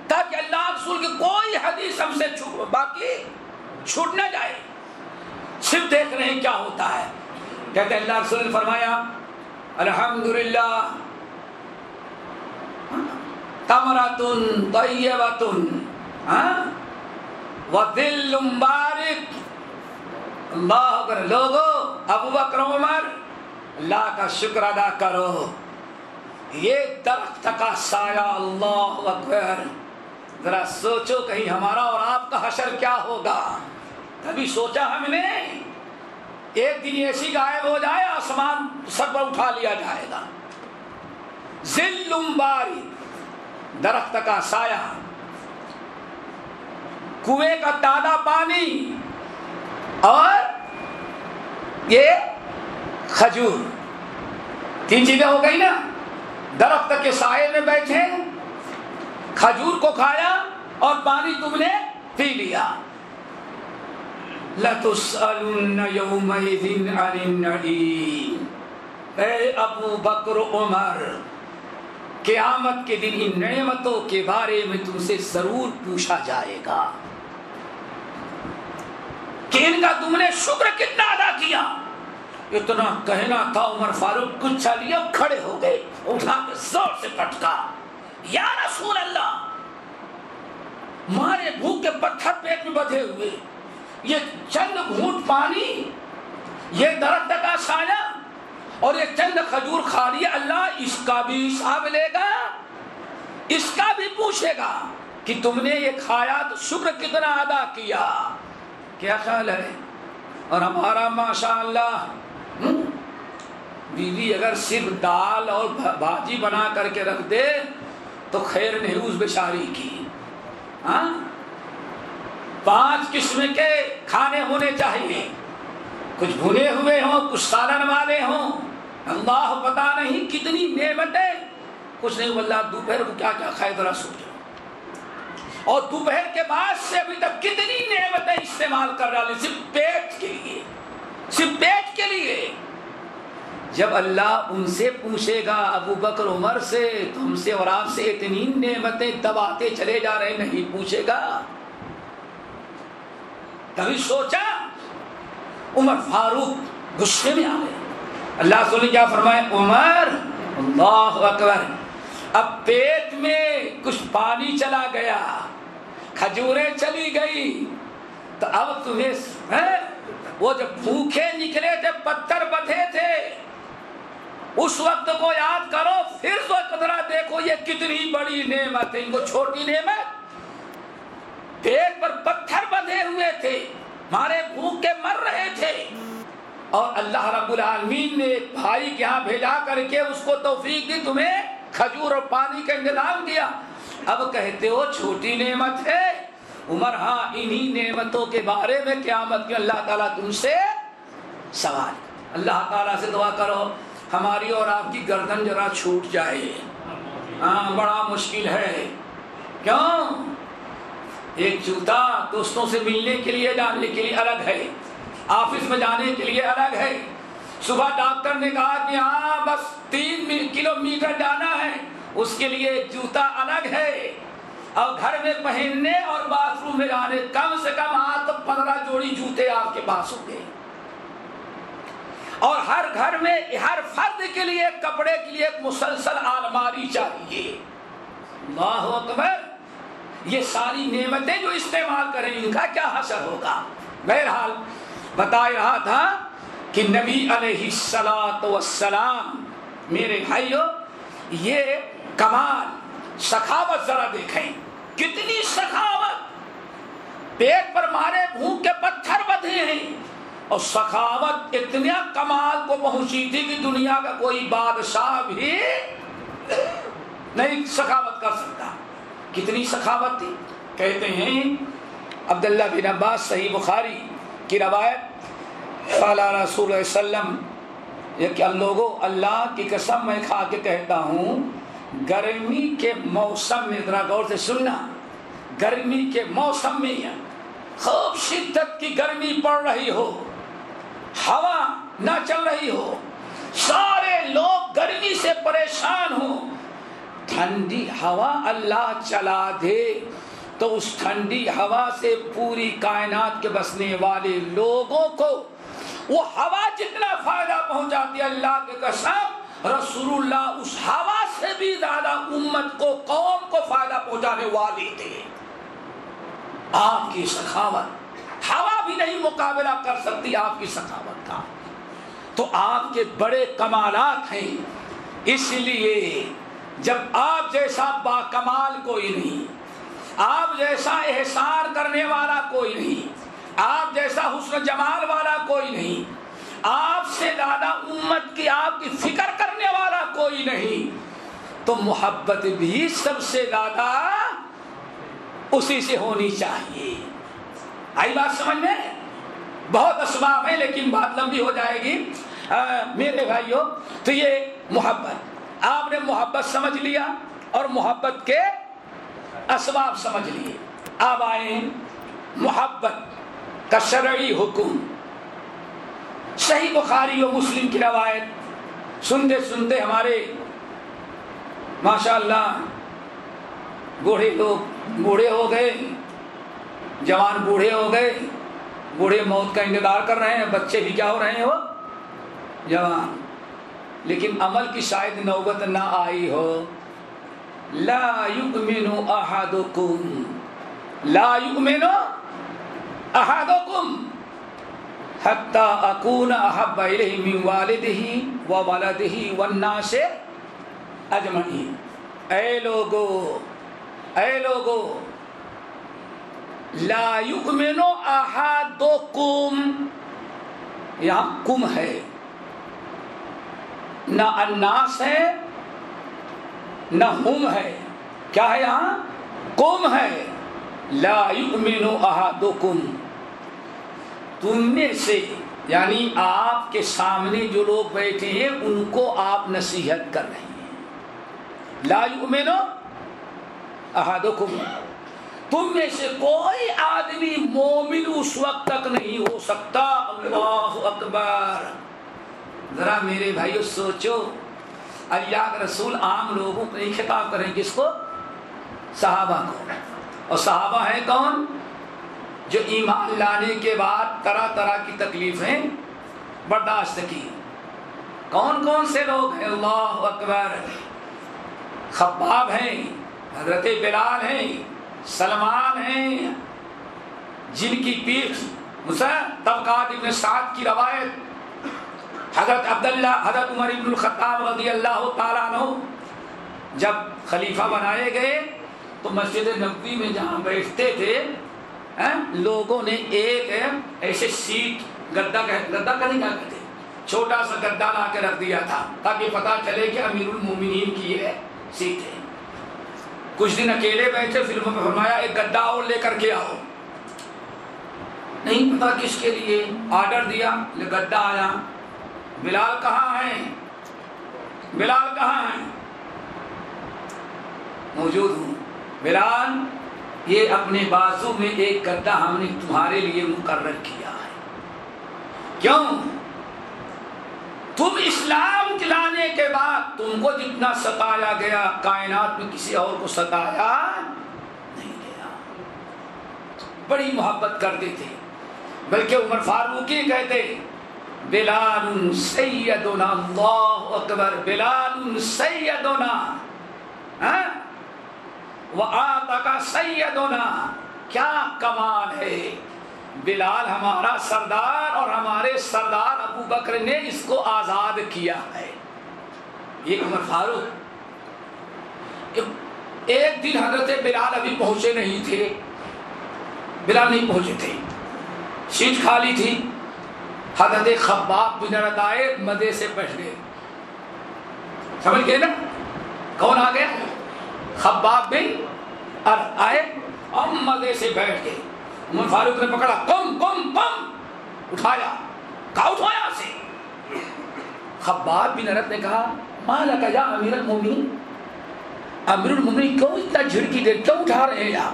تاکہ اللہ رسول کی کوئی حدیث ہم سے باقی چھوٹ نہ جائے۔ صرف دیکھ رہے ہیں کیا ہوتا ہے۔ کہتے ہیں اللہ رسول نے فرمایا، الحمدللہ، تمرتن طیبتن ہاں ودل مبارک اللہ اکبر، لوگو، ابو بکر، عمر، اللہ کا شکر ادا کرو۔ یہ درخت کا سایہ، اللہ اکبر۔ ذرا سوچو کہیں ہمارا اور آپ کا حشر کیا ہوگا۔ کبھی سوچا ہم نے ایک دن ایسی غائب ہو جائے، آسمان سب پر اٹھا لیا جائے گا۔ باری، درخت کا سایہ۔ کنویں کا تازہ پانی۔ اور یہ کھجور۔ تین چیزیں ہو گئی نا۔ درخت کے سائے میں بیٹھے، کھجور کو کھایا اور پانی تم نے پی لیا۔ لَتُسْأَلُنَّ يَوْمَئِذٍ عَنِ النَّعِيمِ. اے ابو بکر عمر، قیامت کے دن ان نعمتوں کے بارے میں تم سے ضرور پوچھا جائے گا کہ ان کا تم نے شکر کتنا ادا کیا؟ اتنا کہنا تھا عمر فاروق کچھ لیا، کھڑے ہو گئے، اٹھا کے زور سے پٹکا۔ یا رسول اللہ، مارے بھوک کے پتھر پیٹ میں بدھے ہوئے۔ یہ چند گھونٹ پانی، یہ درخت کا سایہ اور یہ چند کھجور کھا لیا اللہ اس کا بھی حساب لے گا، اس کا بھی پوچھے گا کہ تم نے یہ کھایا تو شکر کتنا ادا کیا۔ کیا خیال ہے؟ اور ہمارا ماشاء اللہ بیوی اگر صرف دال اور بھاجی بنا کر کے رکھ دے تو خیر نہیں اس بیچاری کی۔ ہاں؟ پانچ قسم کے کھانے ہونے چاہیے۔ کچھ بھنے ہوئے ہوں، کچھ سالن والے ہوں۔ اللہ پتا نہیں کتنی نعمتیں۔ کچھ نہیں اللہ دوپہر کو کیا کیا کھائے، ذرا سوچو اور دوپہر کے بعد سے ابھی تک کتنی نعمتیں استعمال کر رہا صرف پیٹ کے لیے۔ صرف پیٹ کے لیے۔ جب اللہ ان سے پوچھے گا، ابو بکر عمر سے تم سے اور آپ سے اتنی نعمتیں دباتے چلے جا رہے نہیں پوچھے گا۔ کبھی سوچا عمر فاروق غصے میں آ گئے؟ اللہ سونے کیا فرمائے عمر، اللہ اکبر، اب پیٹ میں کچھ پانی چلا گیا، کھجوریں چلی گئی، تو اب تمہیں وہ جب بھوکے نکلے تھے، پتھر بدھے تھے، اس وقت کو یاد کرو، پھر تو قدرا دیکھو یہ کتنی بڑی نعمت ہے، ان کو چھوٹی نعمت پیٹ پر پتھر بدھے ہوئے تھے، مارے بھوک کے مر رہے تھے۔ اور اللہ رب العالمین نے ایک بھائی کے یہاں بھیجا کر کے اس کو توفیق دی، تمہیں کھجور اور پانی کا انتظام کیا۔ اب کہتے ہو، چھوٹی نعمت ہے۔ عمر ہاں انہی نعمتوں کے بارے میں قیامت کے اللہ تعالیٰ تم سے سوال اللہ تعالیٰ سے دعا کرو، ہماری اور آپ کی گردن ذرا چھوٹ جائے۔ ہاں بڑا مشکل ہے۔ کیوں؟ ایک جوتا دوستوں سے ملنے کے لیے، جانے کے لیے الگ ہے، آفس میں جانے کے لیے الگ ہے۔ صبح ڈاکٹر نے کہا کہ ہاں بس تین کلو میٹر جانا ہے، اس کے لیے جوتا الگ ہے۔ اور گھر میں پہننے اور باتھ روم میں جانے، کم سے کم آٹھ پندرہ جوڑی جوتے آپ کے پاس ہوں گے۔ اور ہر گھر میں، ہر فرد کے لیے، کپڑے کے لیے ایک مسلسل آلماری چاہیے۔ اللہ اکبر۔ یہ ساری نعمتیں جو استعمال کریں ان کا کیا حسر ہوگا؟ بہرحال بتا رہا تھا کہ نبی علیہ السلاۃ وسلام میرے بھائیو، یہ کمال، سخاوت ذرا دیکھیں۔ کتنی سخاوت! پیٹ پر مارے بھوک کے پتھر بدھے ہیں۔ اور سخاوت اتنا کمال کو پہنچی تھی کہ دنیا کا کوئی بادشاہ بھی نہیں سخاوت کر سکتا۔ کتنی سخاوت تھی۔ کہتے ہیں عبداللہ بن عباس صحیح بخاری کی روایت فالا رسول وسلم یہ کہ لوگوں، اللہ کی قسم میں کھا کے کہتا ہوں، گرمی کے موسم میں، ذرا غور سے سننا، گرمی کے موسم میں خوب شدت کی گرمی پڑ رہی ہو، ہوا نہ چل رہی ہو، سارے لوگ گرمی سے پریشان ہوں ٹھنڈی ہوا اللہ چلا دے۔ تو اس ٹھنڈی ہوا سے پوری کائنات کے بسنے والے لوگوں کو وہ ہوا جتنا فائدہ پہنچاتی ہے اللہ کے قسم رسول اللہ اس ہوا سے بھی زیادہ امت کو، قوم کو فائدہ پہنچانے والی تھے آپ کی سخاوت، ہوا بھی نہیں مقابلہ کر سکتی، آپ کی سخاوت کا تو آپ کے بڑے کمالات ہیں۔ اس لیے جب آپ جیسا با کمال کوئی نہیں، آپ جیسا احسان کرنے والا کوئی نہیں، آپ جیسا حسن جمال والا کوئی نہیں، آپ سے زیادہ امت کی آپ کی فکر کرنے والا کوئی نہیں، تو محبت بھی سب سے زیادہ اسی سے ہونی چاہیے۔ آئی بات سمجھ میں؟ بہت اسباب ہے لیکن بات لمبی ہو جائے گی۔ میرے بھائیوں تو یہ محبت۔ آپ نے محبت سمجھ لیا اور محبت کے اسباب سمجھ لیے۔ اب آئے محبت کا شرعی حکم۔ صحیح بخاری و مسلم کی روایت۔ سنتے سنتے ہمارے ماشاء اللہ بوڑھے لوگ بوڑھے ہو گئے، جوان بوڑھے ہو گئے، بوڑھے موت کا انتظار کر رہے ہیں، بچے بھی کیا ہو رہے ہیں وہ؟ جوان۔ لیکن عمل کی شاید نوبت نہ آئی ہو۔ لا یؤمن احدکم۔ لا یؤمن احدکم۔ حتی اکون احب الیہ من والدہ و ولدہ والناس اجمعین۔ اے لوگو اے لوگو، لا یؤمن احدکم۔ یہاں کم ہے۔ نہ الناس ہے، نہ ہم ہے۔ کیا ہے یہاں؟ کم ہے۔ لا یؤمن احدکم۔ تم میں سے یعنی آپ کے سامنے جو لوگ بیٹھے ہیں، ان کو آپ نصیحت کر رہے ہیں۔ لا یؤمن احدکم۔ تم میں سے کوئی آدمی مومن اس وقت تک نہیں ہو سکتا۔ اللہ اکبر۔ ذرا میرے بھائیو سوچو۔ اللہ کے رسول عام لوگوں کو نہیں خطاب کریں کس کو صحابہ کو۔ اور صحابہ ہیں کون؟ جو ایمان لانے کے بعد طرح طرح کی تکلیفیں برداشت کی۔ کون کون سے لوگ ہیں؟ اللہ اکبر۔ خباب ہیں، حضرت بلال ہیں، سلمان ہیں۔ جن کی پیٹھ طبقات ابن سعد کی روایت حضرت عبداللہ، حضرت عمر ابن الخطاب رضی اللہ تعالیٰ عنہ جب خلیفہ بنائے گئے، تو مسجد نبوی میں جہاں بیٹھتے تھے لوگوں نے ایک ایسے سیٹ گدا گدا کا نہیں کیا کہتے چھوٹا سا گدا لا کے رکھ دیا تھا، تاکہ پتا چلے کہ امیر المومنین کی یہ سیٹ ہے۔ کچھ دن اکیلے بیٹھے، پھر فرمایا، ایک گدا اور لے کر کے آؤ۔ نہیں پتا کس کے لیے آرڈر دیا گدا آیا۔ بلال کہاں ہے؟ بلال کہاں ہے؟ موجود ہوں۔ بلال، یہ اپنے بازو میں ایک گدا ہم نے تمہارے لیے مقرر کیا ہے۔ کیوں؟ تم اسلام لانے کے بعد تم کو جتنا ستایا گیا، کائنات میں کسی اور کو ستایا نہیں گیا۔ بڑی محبت کرتے تھے، بلکہ عمر فاروقی کہتے بلال سیدنا اللہ اکبر، بلال سیدنا ہاں؟ وآتکا سیدنا، کیا کمال ہے۔ بلال ہمارا سردار اور ہمارے سردار ابو بکر نے اس کو آزاد کیا ہے۔ یہ عمر فاروق، ایک دن حضرت بلال ابھی پہنچے نہیں تھے۔ بلال نہیں پہنچے تھے۔ سیٹ خالی تھی۔ حضرت خباب بن آئے مدے سے بیٹھ گئے۔ سمجھ گئے نا؟ کون آ گیا؟ خباب بن آئے اور مدے سے بیٹھ گئے۔ عمر فاروق نے پکڑا کم کم کم اٹھایا۔ کہا، اٹھایا سے خباب بن عرب نے کہا مالا کا یا امیر المومنین؟ امیر المومنین کیوں اتنا جھڑکی دے، کیوں اٹھا رہے ہیں یہاں؟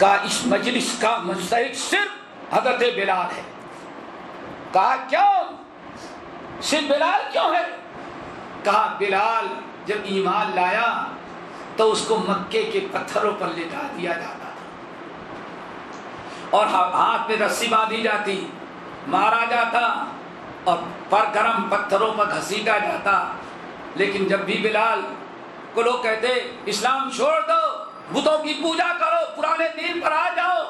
کہا، اس مجلس کا مستحق صرف حضرت بلال ہے۔ کہا، کیوں؟ صرف بلال کیوں ہے؟ کہا، بلال جب ایمان لایا تو اس کو مکے کے پتھروں پر لٹا دیا جاتا تھا اور ہاں, ہاتھ میں رسی باندھی جاتی، مارا جاتا اور پر گرم پتھروں پر گھسیٹا جاتا۔ لیکن جب بھی بلال کو لوگ کہتے، اسلام چھوڑ دو، بتوں کی پوجا کرو، پرانے دین پر آ جاؤ،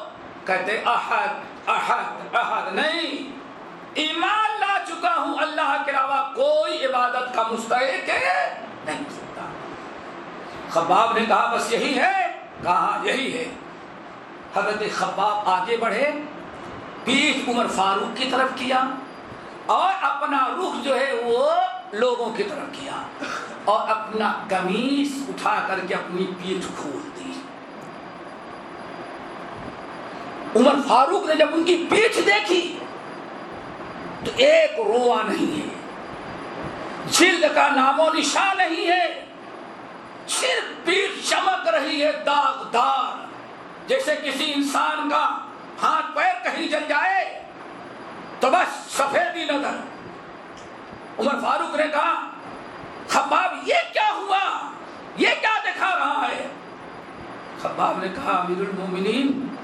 کہتے، احد احد احد نہیں ایمان لا چکا ہوں، اللہ کے علاوہ کوئی عبادت کا مستحق ہے؟ نہیں ہو سکتا۔ خباب نے کہا، بس یہی ہے۔ کہا، یہی ہے۔ حضرت خباب آگے بڑھے، پیٹھ عمر فاروق کی طرف کیا اور اپنا رخ جو ہے وہ لوگوں کی طرف کیا اور اپنا کمیز اٹھا کر کے اپنی پیٹھ کھول دی۔ عمر فاروق نے جب ان کی پیٹھ دیکھی تو ایک روا نہیں ہے۔ جلد کا نام و نشان نہیں ہے۔ صرف پیٹ چمک رہی ہے داغدار جیسے کسی انسان کا ہاتھ پیر کہیں جل جائے، تو بس سفیدی نظر۔ عمر فاروق نے کہا، خباب، یہ کیا ہوا؟ یہ کیا دکھا رہا ہے؟ خباب نے کہا، امیر المومنین،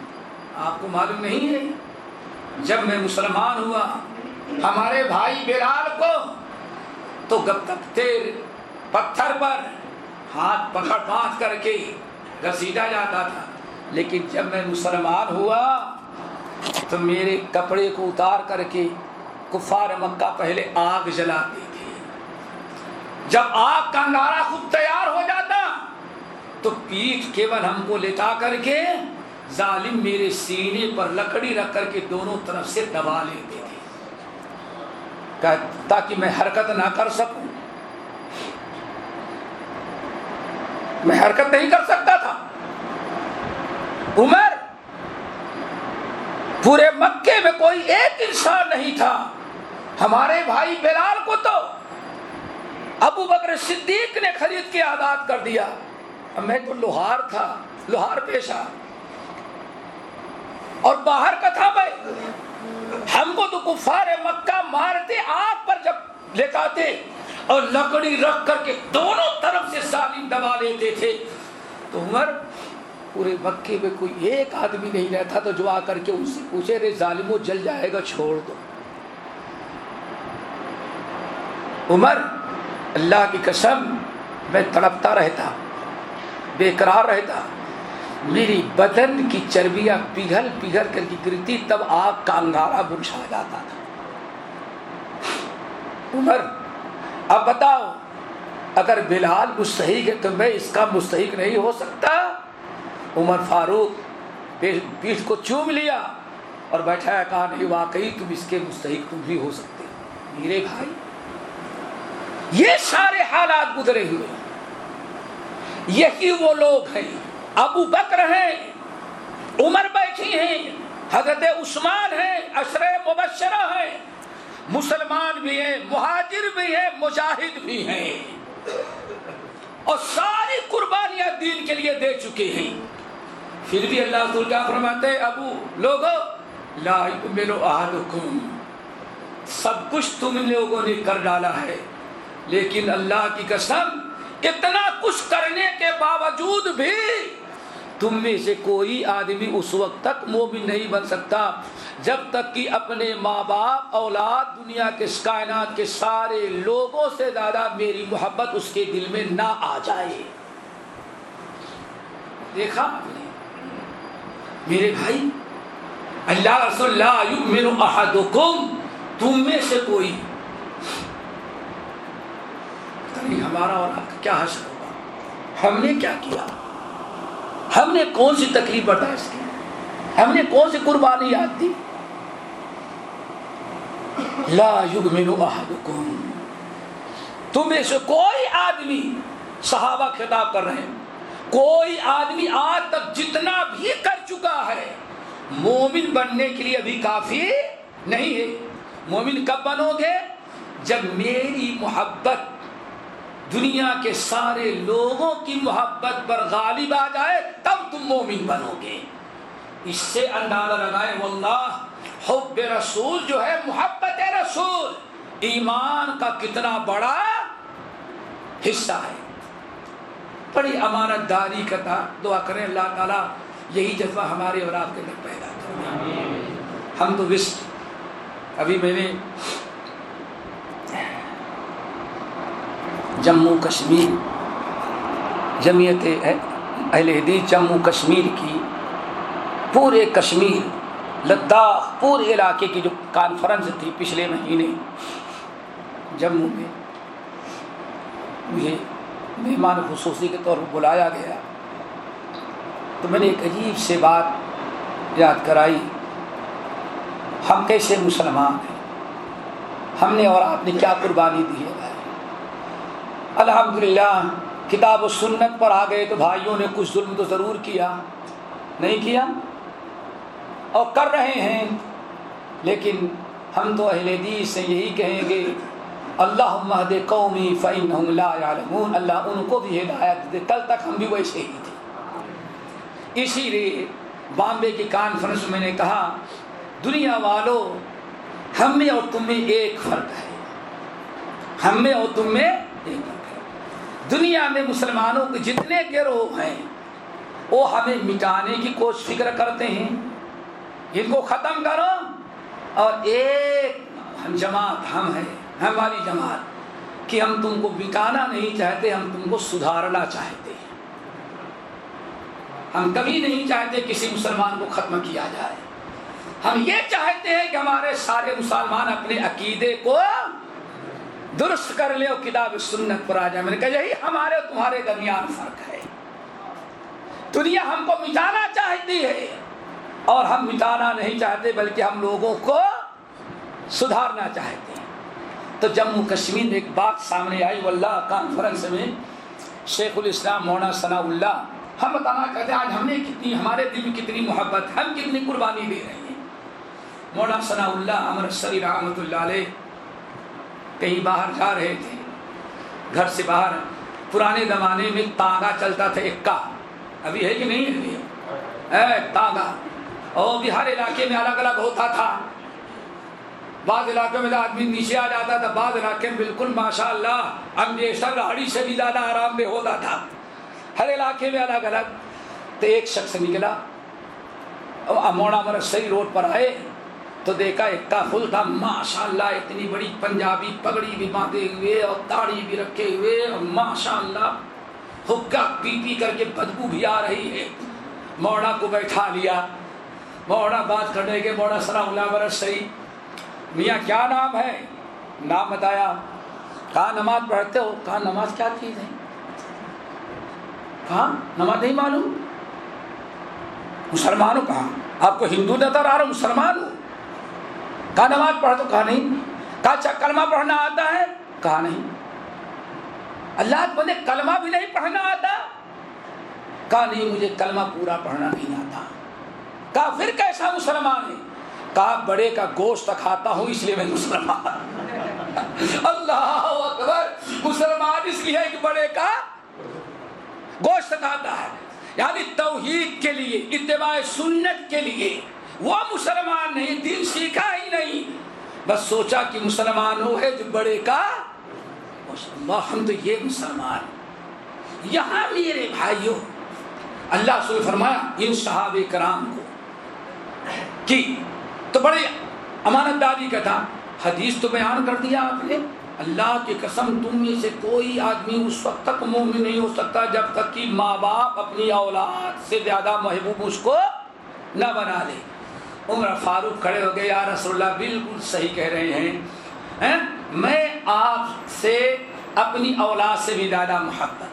آپ کو معلوم نہیں ہے، جب میں مسلمان ہوا ہمارے بھائی بلال کو تو گب تک تیر پتھر پر ہاتھ پکڑ باندھ کر کے گھسیٹا جاتا تھا۔ لیکن جب میں مسلمان ہوا تو میرے کپڑے کو اتار کر کے کفار مکہ پہلے آگ جلاتے تھے۔ جب آگ کا نعرہ خود تیار ہو جاتا تو پیٹ کیول ہم کو لٹا کر کے ظالم میرے سینے پر لکڑی رکھ کر کے دونوں طرف سے دبا لیتے تھے۔ تاکہ میں حرکت نہ کر سکوں۔ میں حرکت نہیں کر سکتا تھا۔ عمر، پورے مکے میں کوئی ایک انسان نہیں تھا۔ ہمارے بھائی بلال کو تو ابو بکر صدیق نے خرید کے آزاد کر دیا۔ میں تو لوہار تھا، لوہار پیشہ۔ اور باہر کا تھا بھائی ہم کو تو کفار مکہ مارتے، آگ پر جب لٹاتے اور لکڑی رکھ کر کے دونوں طرف سے سالم دبا لیتے تھے۔ تو عمر، پورے مکے میں کوئی ایک آدمی نہیں رہتا تو جو آ کر کے ان سے پوچھے رے ظالمو، جل جائے گا، چھوڑ دو۔ عمر، اللہ کی قسم، میں تڑپتا رہتا، بے قرار رہتا۔ میری بدن کی چربیاں پگھل پگھل کر کے گرتی، تب آگ کا انگارا برچھا جاتا تھا۔ عمر، اب بتاؤ، اگر بلال مستحق ہے تو میں اس کا مستحق نہیں ہو سکتا؟ عمر فاروق پیٹھ کو چوم لیا اور بیٹھایا کہا، نہیں، واقعی تم اس کے مستحق تم بھی ہو سکتے۔ میرے بھائی، یہ سارے حالات گزرے ہوئے یہی وہ لوگ ہیں ابو بکر ہیں، عمر بیٹھی ہیں، حضرت عثمان ہیں اشر مبشرہ ہیں۔ مسلمان بھی ہیں، مہاجر بھی ہیں، مجاہد بھی ہیں۔ اور ساری قربانیاں دین کے لیے دے چکے ہیں۔ پھر بھی اللہ کیا فرماتے ابو، لوگو، لا میرو آدکم سب کچھ تم لوگوں نے کر ڈالا ہے۔ لیکن اللہ کی قسم، اتنا کچھ کرنے کے باوجود بھی تم میں سے کوئی آدمی اس وقت تک مومن نہیں بن سکتا جب تک کہ اپنے ماں باپ، اولاد، دنیا کے کائنات کے سارے لوگوں سے زیادہ میری محبت اس کے دل میں نہ آ جائے۔ دیکھا؟ میرے بھائی، اللہ رسول اللہ یؤمن احدکم، تم میں سے کوئی۔ ہمارا اور آپ کا کیا حشر ہوگا؟ ہم نے کیا کیا؟ ہم نے کون سی تکلیف برداشت کی؟ ہم نے کون سی قربانی یاد دی؟ لا یؤمن احدکم۔ تم میں سے کوئی آدمی صحابہ خطاب کر رہے ہیں، کوئی آدمی آج تک جتنا بھی کر چکا ہے، مومن بننے کے لیے ابھی کافی نہیں ہے۔ مومن کب بنو گے؟ جب میری محبت دنیا کے سارے لوگوں کی محبت پر غالب آ جائے، تب تم مومن بنو گے۔ اس سے اندازہ لگائے، واللہ، حب رسول جو ہے، محبت رسول۔ ایمان کا کتنا بڑا حصہ ہے۔ بڑی امانت داری کا تھا دعا کریں، اللہ تعالیٰ یہی جذبہ ہمارے اور آپ کے اندر پیدا کریں ہم تو وسط، ابھی میں نے جموں کشمیر۔ جمعیت اہل حدیث جموں کشمیر کی، پورے کشمیر، لداخ، پورے علاقے کی جو کانفرنس تھی پچھلے مہینے، جموں میں مجھے مہمان خصوصی کے طور پر بلایا گیا۔ تو میں نے ایک عجیب سے بات یاد کرائی۔ ہم کیسے مسلمان ہیں؟ ہم نے اور آپ نے کیا قربانی دی ہے؟ الحمدللہ، کتاب و سنت پر آ گئے تو بھائیوں نے کچھ ظلم تو ضرور کیا۔ نہیں کیا؟ اور کر رہے ہیں۔ لیکن ہم تو اہل حدیث سے یہی کہیں گے اللہ مہد قومی فعین اللہ ان کو بھی ہدایت دے۔ کل تک ہم بھی ویسے ہی تھے۔ اسی لیے بامبے کی کانفرنس میں نے کہا، دنیا والوں ہم میں اور تم میں ایک فرق ہے۔ ہم میں اور تم میں ایک فرق دنیا میں مسلمانوں کے جتنے گروہ ہیں، وہ ہمیں مٹانے کی کوشش فکر کرتے ہیں۔ ان کو ختم کرو۔ اور ایک ہم جماعت، ہم ہیں ہماری جماعت، کہ ہم تم کو مٹانا نہیں چاہتے، ہم تم کو سدھارنا چاہتے ہیں۔ ہم کبھی نہیں چاہتے کسی مسلمان کو ختم کیا جائے۔ ہم یہ چاہتے ہیں کہ ہمارے سارے مسلمان اپنے عقیدے کو درست کر لے کتاب سنت پر آ جائے میں نے کہا، یہی ہمارے تمہارے درمیان فرق ہے۔ دنیا ہم کو مٹانا چاہتی ہے اور ہم مٹانا نہیں چاہتے، بلکہ ہم لوگوں کو سدھارنا چاہتے ہیں۔ تو جموں کشمیر میں ایک بات سامنے آئی، واللہ کانفرنس میں شیخ الاسلام مولانا ثناء اللہ ہم بتانا کہتے ہیں، آج ہم نے کتنی، ہمارے دل میں کتنی محبت، ہم کتنی قربانی دے رہے ہیں۔ مولانا ثناء اللہ امر سری رحمۃ اللہ علیہ کہیں باہر جا رہے تھے۔ گھر سے باہر۔ پرانے زمانے میں تاگا چلتا تھا اکا۔ ابھی ہے کہ نہیں ہے تاگا اور بھی ہر علاقے میں الگ الگ ہوتا تھا۔ بعض علاقوں میں آدمی نیچے آ جاتا تھا، بعض علاقے میں بالکل ماشاء اللہ گاڑی سے بھی زیادہ آرام میں ہوتا تھا۔ ہر علاقے میں الگ الگ۔ تو ایک شخص نکلا۔ موڑا مرد صحیح روڈ پر آئے۔ تو دیکھا ایک کا فل تھا ماشاء اللہ اتنی بڑی پنجابی پگڑی بھی باندھے ہوئے اور داڑھی بھی رکھے ہوئے اور ماشاء اللہ حکا پی پی کر کے بدبو بھی آ رہی ہے۔ موڑا کو بیٹھا لیا۔ موڑا بات کرنے کے موڑا سلام اللہ برس صحیح میاں، کیا نام ہے؟ نام بتایا۔ کہاں نماز پڑھتے ہو؟ کہاں نماز کیا چیز ہے؟ کہاں؟ نماز نہیں معلوم۔ مسلمان ہو کہاں؟ آپ کو ہندو نظر آ رہا مسلمان ہو کہا نماز پڑھ تو کہا نہیں۔ کہا اچھا کلمہ پڑھنا آتا ہے؟ کہا نہیں۔ اللہ بندے، کلمہ بھی نہیں پڑھنا آتا۔ کہا نہیں، مجھے کلمہ پورا پڑھنا نہیں آتا۔ کہا پھر کیسا مسلمان ہے؟ کہا بڑے کا گوشت کھاتا ہوں، اس لیے میں مسلمان۔ اللہ اکبر، مسلمان اس لیے کہ بڑے کا گوشت کھاتا ہے۔ یعنی توحید کے لیے، اتباع سنت کے لیے۔ وہ مسلمان نہیں دل سیکھا ہی نہیں۔ بس سوچا کہ مسلمان ہو ہے جو بڑے کا ہم تو یہ مسلمان یہاں میرے بھائیوں اللہ سے فرمایا ان صحاب کرام کو کی تو بڑے امانت داری کا تھا۔ حدیث تو بیان کر دیا آپ نے۔ اللہ کی قسم، تم میں سے کوئی آدمی اس وقت تک مومن نہیں ہو سکتا جب تک کہ ماں باپ اپنی اولاد سے زیادہ محبوب اس کو نہ بنا لے۔ عمر فاروق کھڑے ہو گئے، یا رسول اللہ، بالکل صحیح کہہ رہے ہیں۔ میں آپ سے اپنی اولاد سے بھی زیادہ محبت۔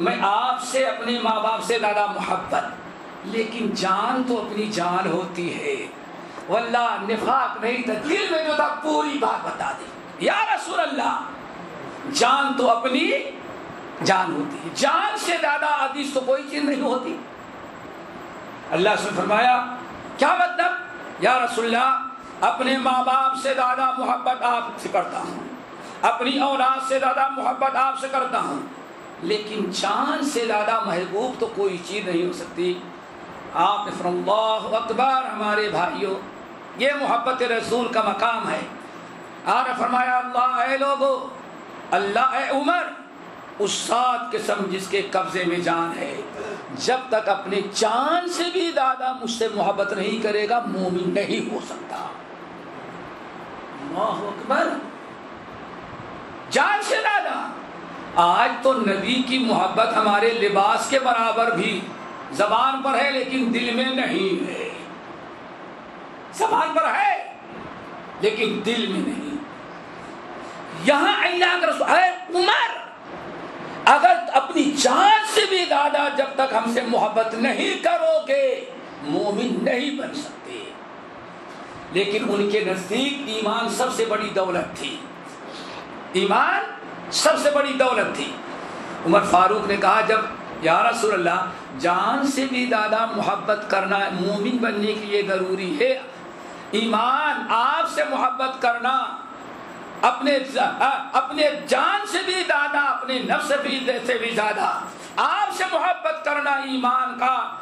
میں آپ سے، اپنے ماں باپ سے زیادہ محبت۔ لیکن جان تو اپنی جان ہوتی ہے۔ واللہ، نفاق نہیں تھا۔ دل میں جو تھا، پوری بات بتا دی۔ یا رسول اللہ، جان تو اپنی جان ہوتی ہے۔ جان سے زیادہ حدیث تو کوئی چیز نہیں ہوتی۔ اللہ سے فرمایا کیا مطلب؟ یا رسول اللہ، اپنے ماں باپ سے زیادہ محبت آپ سے کرتا ہوں۔ اپنی اولاد سے زیادہ محبت آپ سے کرتا ہوں۔ لیکن جان سے زیادہ محبوب تو کوئی چیز نہیں ہو سکتی۔ آپ فرم اللہ اکبر، ہمارے بھائیوں، یہ محبت رسول کا مقام ہے۔ آپ فرمایا، اللہ اے لوگو، اللہ اے عمر اس سات قسم جس کے قبضے میں جان ہے۔ جب تک اپنے جان سے بھی زیادہ مجھ سے محبت نہیں کرے گا، مومن نہیں ہو سکتا۔ اللہ اکبر۔ جان سے زیادہ۔ آج تو نبی کی محبت ہمارے لباس کے برابر بھی زبان پر ہے، لیکن دل میں نہیں ہے۔ زبان پر ہے، لیکن دل میں نہیں۔ یہاں اللہ کا رسول ہے عمر! اگر اپنی جان سے بھی زیادہ جب تک ہم سے محبت نہیں کرو گے، مومن نہیں بن سکتے۔ لیکن ان کے نزدیک ایمان سب سے بڑی دولت تھی۔ ایمان سب سے بڑی دولت تھی۔ عمر فاروق نے کہا، جب یا رسول اللہ، جان سے بھی زیادہ محبت کرنا مومن بننے کے لیے ضروری ہے۔ ایمان آپ سے محبت کرنا اپنے اپنے جان سے بھی زیادہ، اپنے نفس سے بھی زیادہ آپ سے محبت کرنا ایمان کا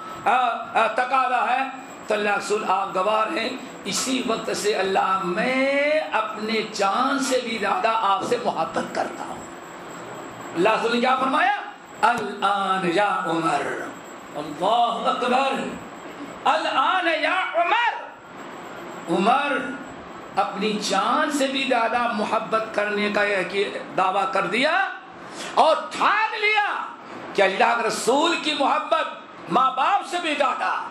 تقاضا ہے۔ تو اللہ رسول آپ گوار ہیں۔ اسی وقت سے اللہ میں اپنے جان سے بھی زیادہ آپ سے محبت کرتا ہوں۔ اللہ رسول نے کیا فرمایا؟ الان یا عمر۔ اللہ اکبر۔ الان یا عمر۔ عمر اپنی جان سے بھی زیادہ محبت کرنے کا دعویٰ کر دیا اور ٹھان لیا کہ اللہ کے رسول کی محبت ماں باپ سے بھی زیادہ،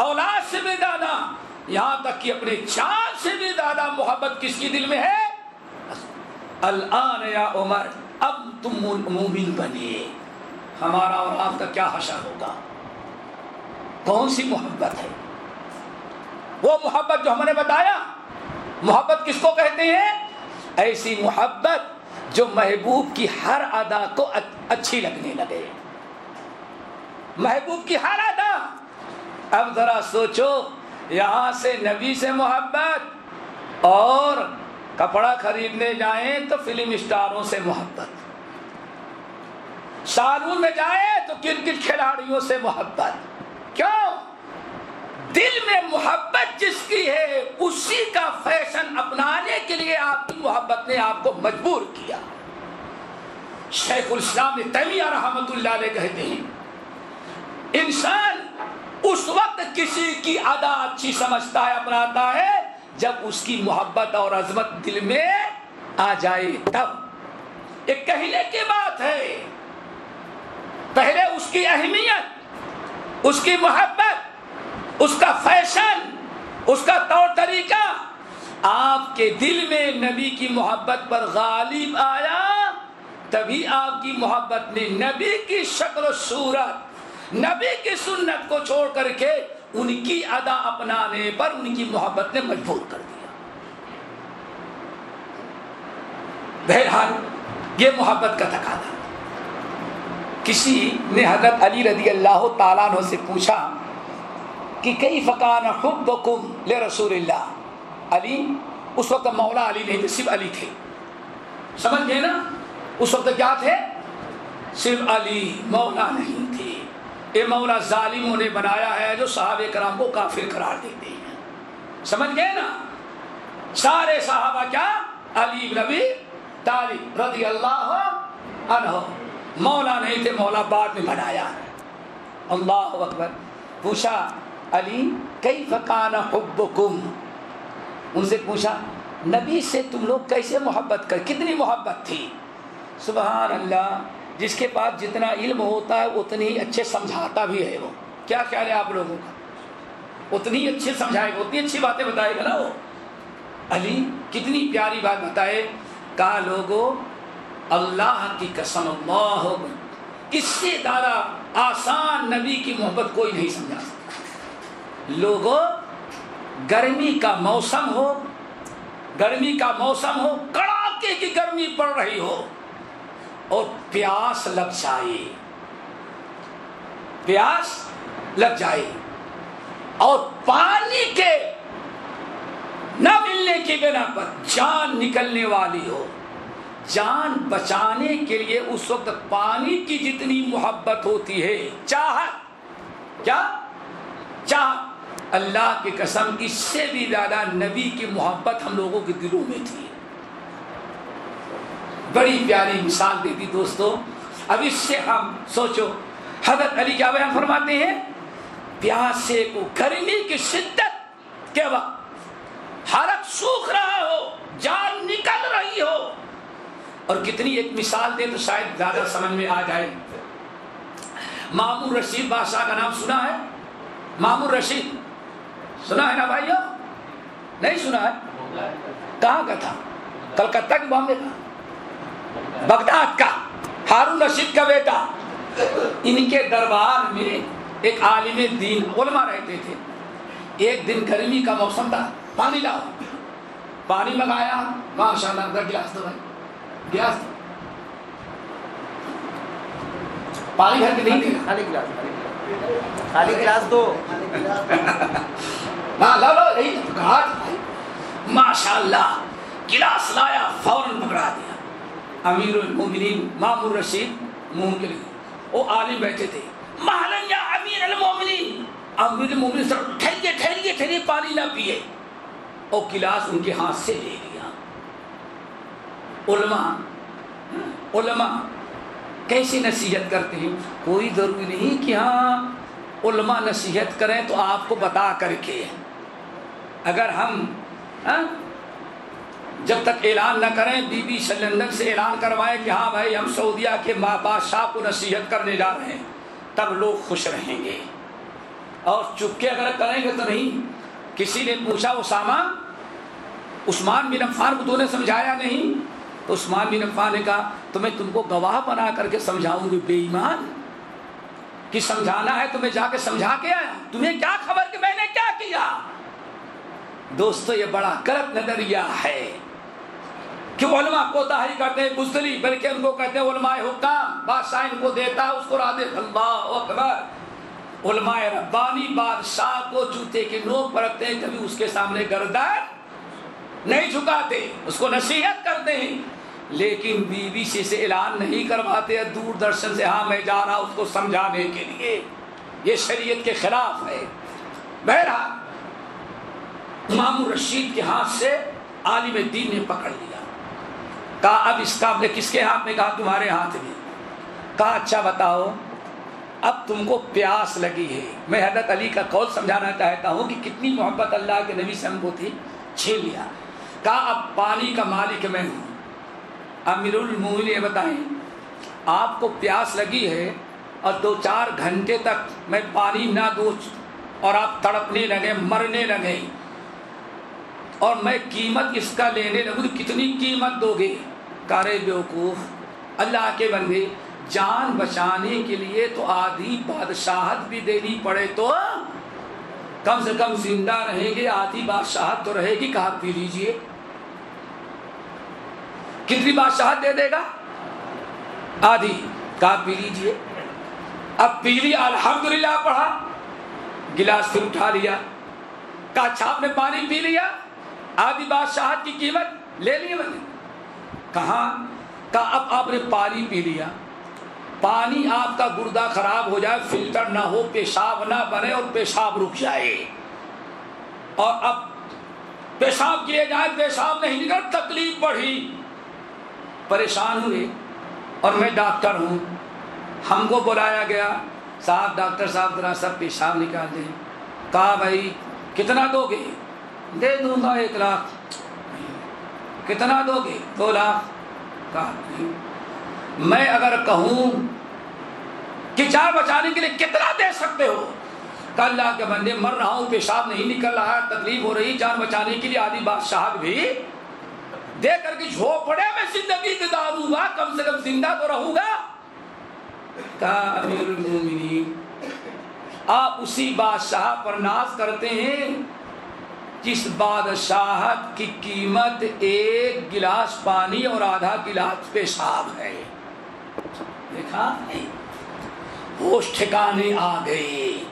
اولاد سے بھی زیادہ، یہاں تک کہ اپنے جان سے بھی زیادہ محبت کس کی دل میں ہے؟ الان یا عمر، اب تم مومن بنے۔ ہمارا اور آپ کا کیا حشر ہوگا؟ کون سی محبت ہے؟ وہ محبت جو ہم نے بتایا محبت کس کو کہتے ہیں؟ ایسی محبت جو محبوب کی ہر ادا کو اچھی لگنے لگے۔ محبوب کی ہر ادا۔ اب ذرا سوچو، یہاں سے نبی سے محبت اور کپڑا خریدنے جائیں تو فلم اسٹاروں سے محبت۔ سالون میں جائیں تو کرکٹ کھلاڑیوں سے محبت۔ کیوں؟ دل میں محبت جس کی ہے، اسی کا فیشن اپنانے کے لیے آپ کی محبت نے آپ کو مجبور کیا۔ شیخ الاسلام تیمیہ رحمت اللہ علیہ کہتے ہیں، انسان اس وقت کسی کی ادا اچھی سمجھتا ہے، اپناتا ہے جب اس کی محبت اور عظمت دل میں آ جائے تب۔ ایک کہنے کی بات ہے، پہلے اس کی اہمیت، اس کی محبت اس کا فیشن، اس کا طور طریقہ، آپ کے دل میں نبی کی محبت پر غالب آیا، تبھی آپ کی محبت نے نبی کی شکل و صورت، نبی کی سنت کو چھوڑ کر کے ان کی ادا اپنانے پر ان کی محبت نے مجبور کر دیا۔ بہرحال، یہ محبت کا تقاضا۔ کسی نے حضرت علی رضی اللہ تعالیٰ سے پوچھا کہ کئی فقان حب کم لے رسول اللہ؟ علی، اس وقت مولا علی نہیں تھے، صرف علی تھے۔ سمجھ گئے نا؟ اس وقت کیا تھے؟ صرف علی، مولا نہیں تھے۔ یہ مولا ظالموں نے بنایا ہے جو صحابہ کرام کو کافر قرار دیتے ہیں۔ سمجھ گئے نا؟ سارے صحابہ کیا؟ علی نبی طالب رضی اللہ عنہ۔ مولا نہیں تھے، مولا بعد میں بنایا اللہ اکبر، پوچھا علی کئی فقان حبکم؟ ان سے پوچھا، نبی سے تم لوگ کیسے محبت کر کتنی محبت تھی؟ سبحان اللہ، جس کے پاس جتنا علم ہوتا ہے، اتنی اچھے سمجھاتا بھی ہے وہ۔ کیا خیال ہے آپ لوگوں کا؟ اتنی اچھی سمجھائے گا اتنی اچھی باتیں بتائے گا نا وہ۔ علی، کتنی پیاری بات بتائے کہا، لوگوں، اللہ کی قسم، اللہ اس سے زیادہ آسان نبی کی محبت کوئی نہیں سمجھا سکتا۔ لوگوں گرمی کا موسم ہو، گرمی کا موسم ہو، کڑاکے کی گرمی پڑ رہی ہو، اور پیاس لگ جائے۔ پیاس لگ جائے۔ اور پانی کے نہ ملنے کی بنا پر جان نکلنے والی ہو۔ جان بچانے کے لیے اس وقت پانی کی جتنی محبت ہوتی ہے، چاہت۔ کیا؟ چاہ اللہ کی قسم اس سے بھی زیادہ نبی کی محبت ہم لوگوں کے دلوں میں تھی۔ بڑی پیاری مثال دیتی دوستو۔ اب اس سے ہم سوچو، حضرت علی کیا بیان فرماتے ہیں؟ پیاسے کو گرمی کی شدت کے وقت حرک سوکھ رہا ہو، جان نکل رہی ہو۔ اور کتنی ایک مثال دے تو شاید زیادہ سمجھ میں آ جائے۔ مامور رشید بادشاہ کا نام سنا ہے؟ مامور رشید۔ سنا ہے نا بھائیو؟ نہیں سنا ہے کہاں کا تھا؟ کلکتہ کے بامبے کا۔ بغداد کا۔ ہارون رشید کا بیٹا۔ ان کے دربار میں ایک عالم دین علماء رہتے تھے۔ ایک دن گرمی کا موسم تھا۔ پانی لاؤ۔ پانی منگایا۔ ماشاء اللہ گلاس دو بھائی گلاس دو پانی گھر کے نہیں خالی گلاس خالی گلاس۔ دو <laughs> ماشاء اللہ گلاس لایا، فوراً پکڑا دیا۔ امیر المومنین مامور رشید منہ کے لیے۔ وہ عالم بیٹھے تھے۔ مہلن یا امیر المومنین امیر المومنین سر ٹھہریے ٹھہریے ٹھہریے، پانی نہ پیے اور گلاس ان کے ہاتھ سے لے لیا۔ علماء علماء کیسے نصیحت کرتے ہیں؟ کوئی ضروری نہیں کہ ہاں علماء نصیحت کریں تو آپ کو بتا کر کے۔ اگر ہم ہاں جب تک اعلان نہ کریں، بی بی لندن سے اعلان کروائیں کہ ہاں بھائی، ہم سعودیہ کے ماں بادشاہ کو نصیحت کرنے جا رہے ہیں، تب لوگ خوش رہیں گے۔ اور چپکے اگر کریں گے تو نہیں۔ کسی نے پوچھا، اسامہ، عثمان بن عفان کو تو نے سمجھایا نہیں؟ تو عثمان بن عفان نے کہا، تو میں تم کو گواہ بنا کر کے سمجھاؤں گی، بے ایمان۔ کہ سمجھانا ہے تو میں جا کے سمجھا کے آیا تمہیں کیا خبر کہ میں نے کیا کیا؟ دوستو، یہ بڑا غلط نظریہ ہے کہ علماء کو تاہی کرتے ہیں، بزدلی، بلکہ ان کو کہتے ہیں علماء حکام، بادشاہ ان کو دیتا ہے اس کو راہ اللہ اکبر۔ علماء ربانی بادشاہ کو جوتے کے نوک پر رکھتے ہیں، کبھی اس کے سامنے گردن نہیں جھکاتے، اس کو نصیحت کرتے ہیں۔ لیکن بی بی سی سے اعلان نہیں کرواتے، دور درشن سے ہاں میں جا رہا اس کو سمجھانے کے لیے۔ یہ شریعت کے خلاف ہے۔ بہرحال امام الرشید کے ہاتھ سے عالم دین نے پکڑ لیا۔ کہا، اب اس کا نے کس کے ہاتھ میں کہا؟ تمہارے ہاتھ میں۔ کہا اچھا بتاؤ، اب تم کو پیاس لگی ہے۔ میں حضرت علی کا قول سمجھانا چاہتا ہوں کہ کتنی محبت اللہ کے نبی سے ہم کو تھی چھین لیا۔ کہا، اب پانی کا مالک میں ہوں۔ امیر المومن یہ بتائیں، آپ کو پیاس لگی ہے اور دو چار گھنٹے تک میں پانی نہ دوں اور آپ تڑپنے لگے، مرنے لگے۔ اور میں قیمت اس کا لینے لگوں تو کتنی قیمت دو گے؟ کارے بیوقوف، اللہ کے بندے، جان بچانے کے لیے تو آدھی بادشاہت بھی دینی پڑے تو کم سے کم زندہ رہیں گے، آدھی بادشاہت تو رہے گی کہا پی لیجیے۔ کتنی بادشاہت دے دے گا؟ آدھی کہا پی لیجیے۔ اب پی لیا الحمدللہ پڑھا، گلاس پھر اٹھا لیا کہا چھاپ نے پانی پی لیا۔ آدھی بادشاہت کی قیمت لے لی میں نے۔ کہاں؟ کہا، اب آپ نے پانی پی لیا۔ پانی آپ کا گردہ خراب ہو جائے، فلٹر نہ ہو، پیشاب نہ بنے اور پیشاب رک جائے۔ اور اب پیشاب کیے جائے پیشاب نہیں نکل، تکلیف بڑھی۔ پریشان ہوئے اور میں ڈاکٹر ہوں۔ ہم کو بلایا گیا۔ صاحب، ڈاکٹر صاحب، ذرا سب پیشاب نکال دیں۔ کہا، بھائی، کتنا دو گے؟ دے دوں گا ایک لاکھ۔ کتنا دو گے؟ دو لاکھ۔ کہا، نہیں۔ میں اگر کہوں کہ جان بچانے کے لیے کتنا دے سکتے ہو؟ کہ اللہ کے بندے، مر رہا ہوں، پیشاب نہیں نکل رہا ہے تکلیف ہو رہی، جان بچانے کے لیے آدھی بادشاہ بھی دے کر کے جھوپڑے میں زندگی گزاروں گا، کم سے کم زندہ تو رہوں گا۔ امیر المومنین آپ اسی بادشاہ پر ناز کرتے ہیں جس بادشاہت کی قیمت ایک گلاس پانی اور آدھا گلاس پیشاب ہے۔ دیکھا؟ ہوش ٹھکانے آ گئے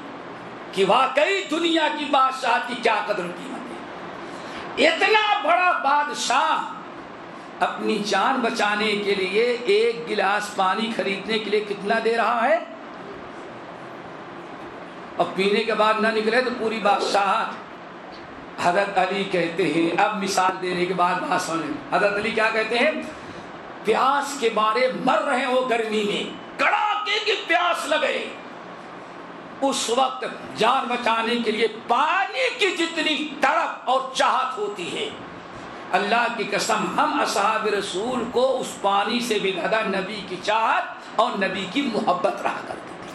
کہ واقعی دنیا کی بادشاہ کی کیا قدر قیمت ہے۔ اتنا بڑا بادشاہ اپنی جان بچانے کے لیے ایک گلاس پانی خریدنے کے لیے کتنا دے رہا ہے؟ اور پینے کے بعد نہ نکلے تو پوری بادشاہ حضرت علی کہتے ہیں، اب مثال دینے کے بعد بات سنیں۔ حضرت علی کیا کہتے ہیں؟ پیاس کے بارے مر رہے ہو گرمی میں، کڑاکے کی پیاس لگے۔ اس وقت جان بچانے کے لیے پانی کی جتنی تڑپ اور چاہت ہوتی ہے، اللہ کی قسم ہم اصحاب رسول کو اس پانی سے بھی زیادہ نبی کی چاہت اور نبی کی محبت رہا کرتے تھے۔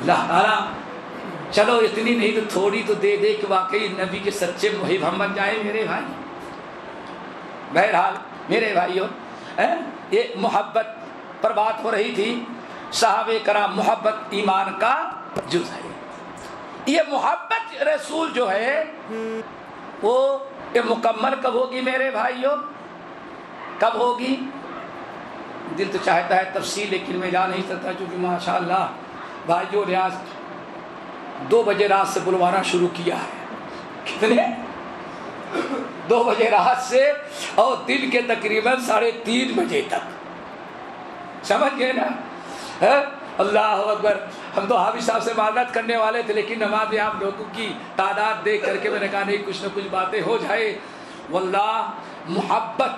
اللہ تعالیٰ چلو اتنی نہیں تو تھوڑی تو دے دے کہ واقعی نبی کے سچے محب ہم بن جائیں میرے بھائی۔ بہرحال میرے بھائیوں یہ محبت پر بات ہو رہی تھی، صحابہ کرام محبت ایمان کا جز ہے۔ یہ محبت رسول جو ہے، وہ یہ مکمل کب ہوگی میرے بھائیوں کب ہوگی؟ دل تو چاہتا ہے تفصیل، لیکن میں جا نہیں سکتا، چونکہ ماشاء اللہ بھائی جو ریاض دو بجے رات سے بلوانا شروع کیا ہے۔ کتنے؟ دو بجے رات سے اور دن کے تقریباً ساڑھے تین بجے تک۔ سمجھ گئے نا؟ ہاں؟ اللہ اکبر۔ ہم تو حافظ صاحب سے معذرت کرنے والے تھے، لیکن نماز آپ لوگوں کی تعداد دیکھ کر کے میں نے کہا، نہیں، کچھ نہ کچھ باتیں ہو جائے۔ واللہ، محبت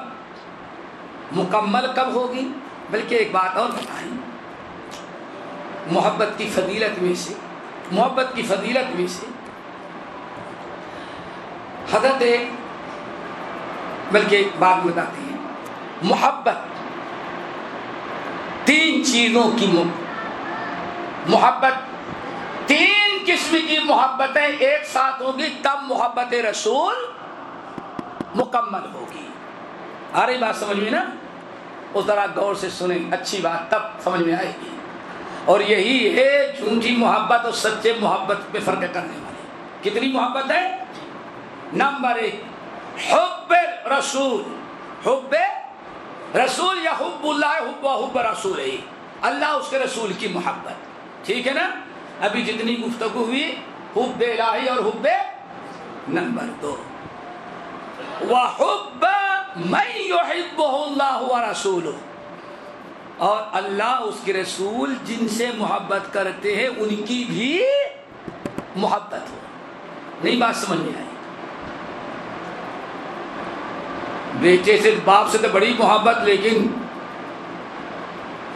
مکمل کب ہوگی؟ بلکہ ایک بات اور بتائیں۔ محبت کی فضیلت میں سے۔ محبت کی فضیلت میں سے حضرت بلکہ بات بتاتے ہیں۔ محبت تین چیزوں کی محبت تین قسم کی محبتیں ایک ساتھ ہوگی تب محبت رسول مکمل ہوگی۔ آ رہی بات سمجھ میں نا؟ اس طرح غور سے سنیں، اچھی بات تب سمجھ میں آئے گی۔ اور یہی ہے جھوٹی محبت اور سچے محبت پہ فرق کرنے والی۔ کتنی محبت ہے؟ نمبر ایک، حب رسول حب رسول یا حب اللہ، حب حب رسول ہے اللہ اس کے رسول کی محبت۔ ٹھیک ہے نا؟ ابھی جتنی گفتگو ہوئی، حب الہی اور حب نمبر دو۔ وحب من يحبه الله ورسوله اور اللہ اس کے رسول جن سے محبت کرتے ہیں، ان کی بھی محبت ہو نہیں، بات سمجھ میں آئی۔ بیٹے سے باپ سے تو بڑی محبت، لیکن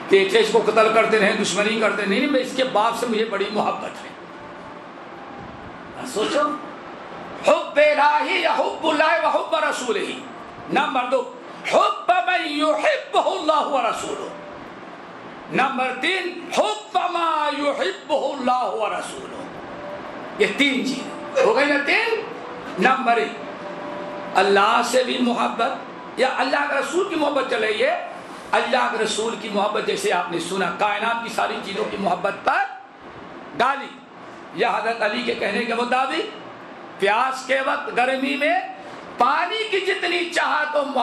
بیٹے اس کو قتل کرتے رہے، دشمنی کرتے نہیں میں اس کے باپ سے مجھے بڑی محبت ہے۔ سوچو۔ حب الہی یا حب اللہ و حب رسول ہی نمبر دو۔ حب من یحبہ اللہ و رسولہ۔ نمبر تین، حب ما اللہ و رسولہ۔ یہ تین چیز ہو گئی نا تین؟ نمبر ایک، اللہ سے بھی محبت یا اللہ کے رسول کی محبت چل رہی ہے اللہ کے رسول کی محبت، جیسے آپ نے سنا، کائنات کی ساری چیزوں کی محبت پر ڈالی۔ یا حضرت علی کے کہنے کے مطابق، پیاس کے وقت گرمی میں پانی کی جتنی چاہت و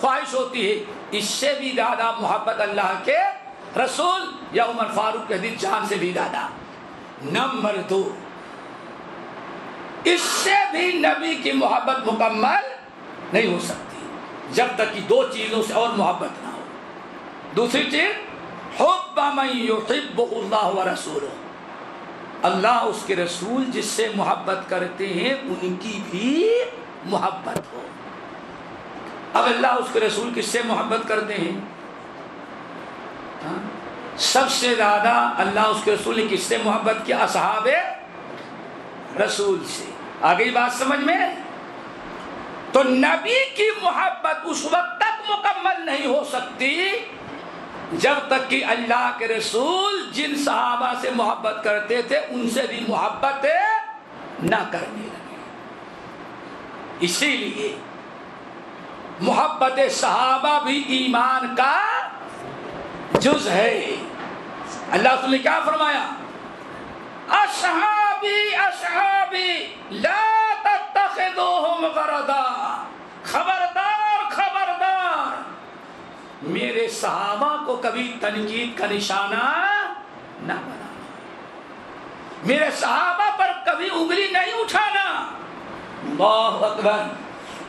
خواہش ہوتی ہے، اس سے بھی زیادہ محبت اللہ کے رسول یا عمر فاروق کے حدیث جان سے بھی زیادہ نمبر دو اس سے بھی نبی کی محبت مکمل نہیں ہو سکتی۔ جب تک کہ دو چیزوں سے اور محبت نہ ہو۔ دوسری چیز، حب من یحب اللہ و رسول اللہ اس کے رسول جس سے محبت کرتے ہیں ان کی بھی محبت ہو۔ اب اللہ اس کے رسول کس سے محبت کرتے ہیں؟ سب سے زیادہ اللہ اس کے رسول نے کس سے محبت کیا؟ اصحاب رسول سے۔ آگئی بات سمجھ میں؟ تو نبی کی محبت اس وقت تک مکمل نہیں ہو سکتی جب تک کہ اللہ کے رسول جن صحابہ سے محبت کرتے تھے، ان سے بھی محبت نہ کرنے لگے۔ اسی لیے محبت صحابہ بھی ایمان کا جز ہے۔ اللہ نے کیا فرمایا؟ اصحابی اصحابی، لا تتخذوهم غرضا۔ خبردار خبردار۔ میرے صحابہ کو کبھی تنقید کا نشانہ نہ بنا۔ میرے صحابہ پر کبھی انگلی نہیں اٹھانا۔ اللہ اکبر۔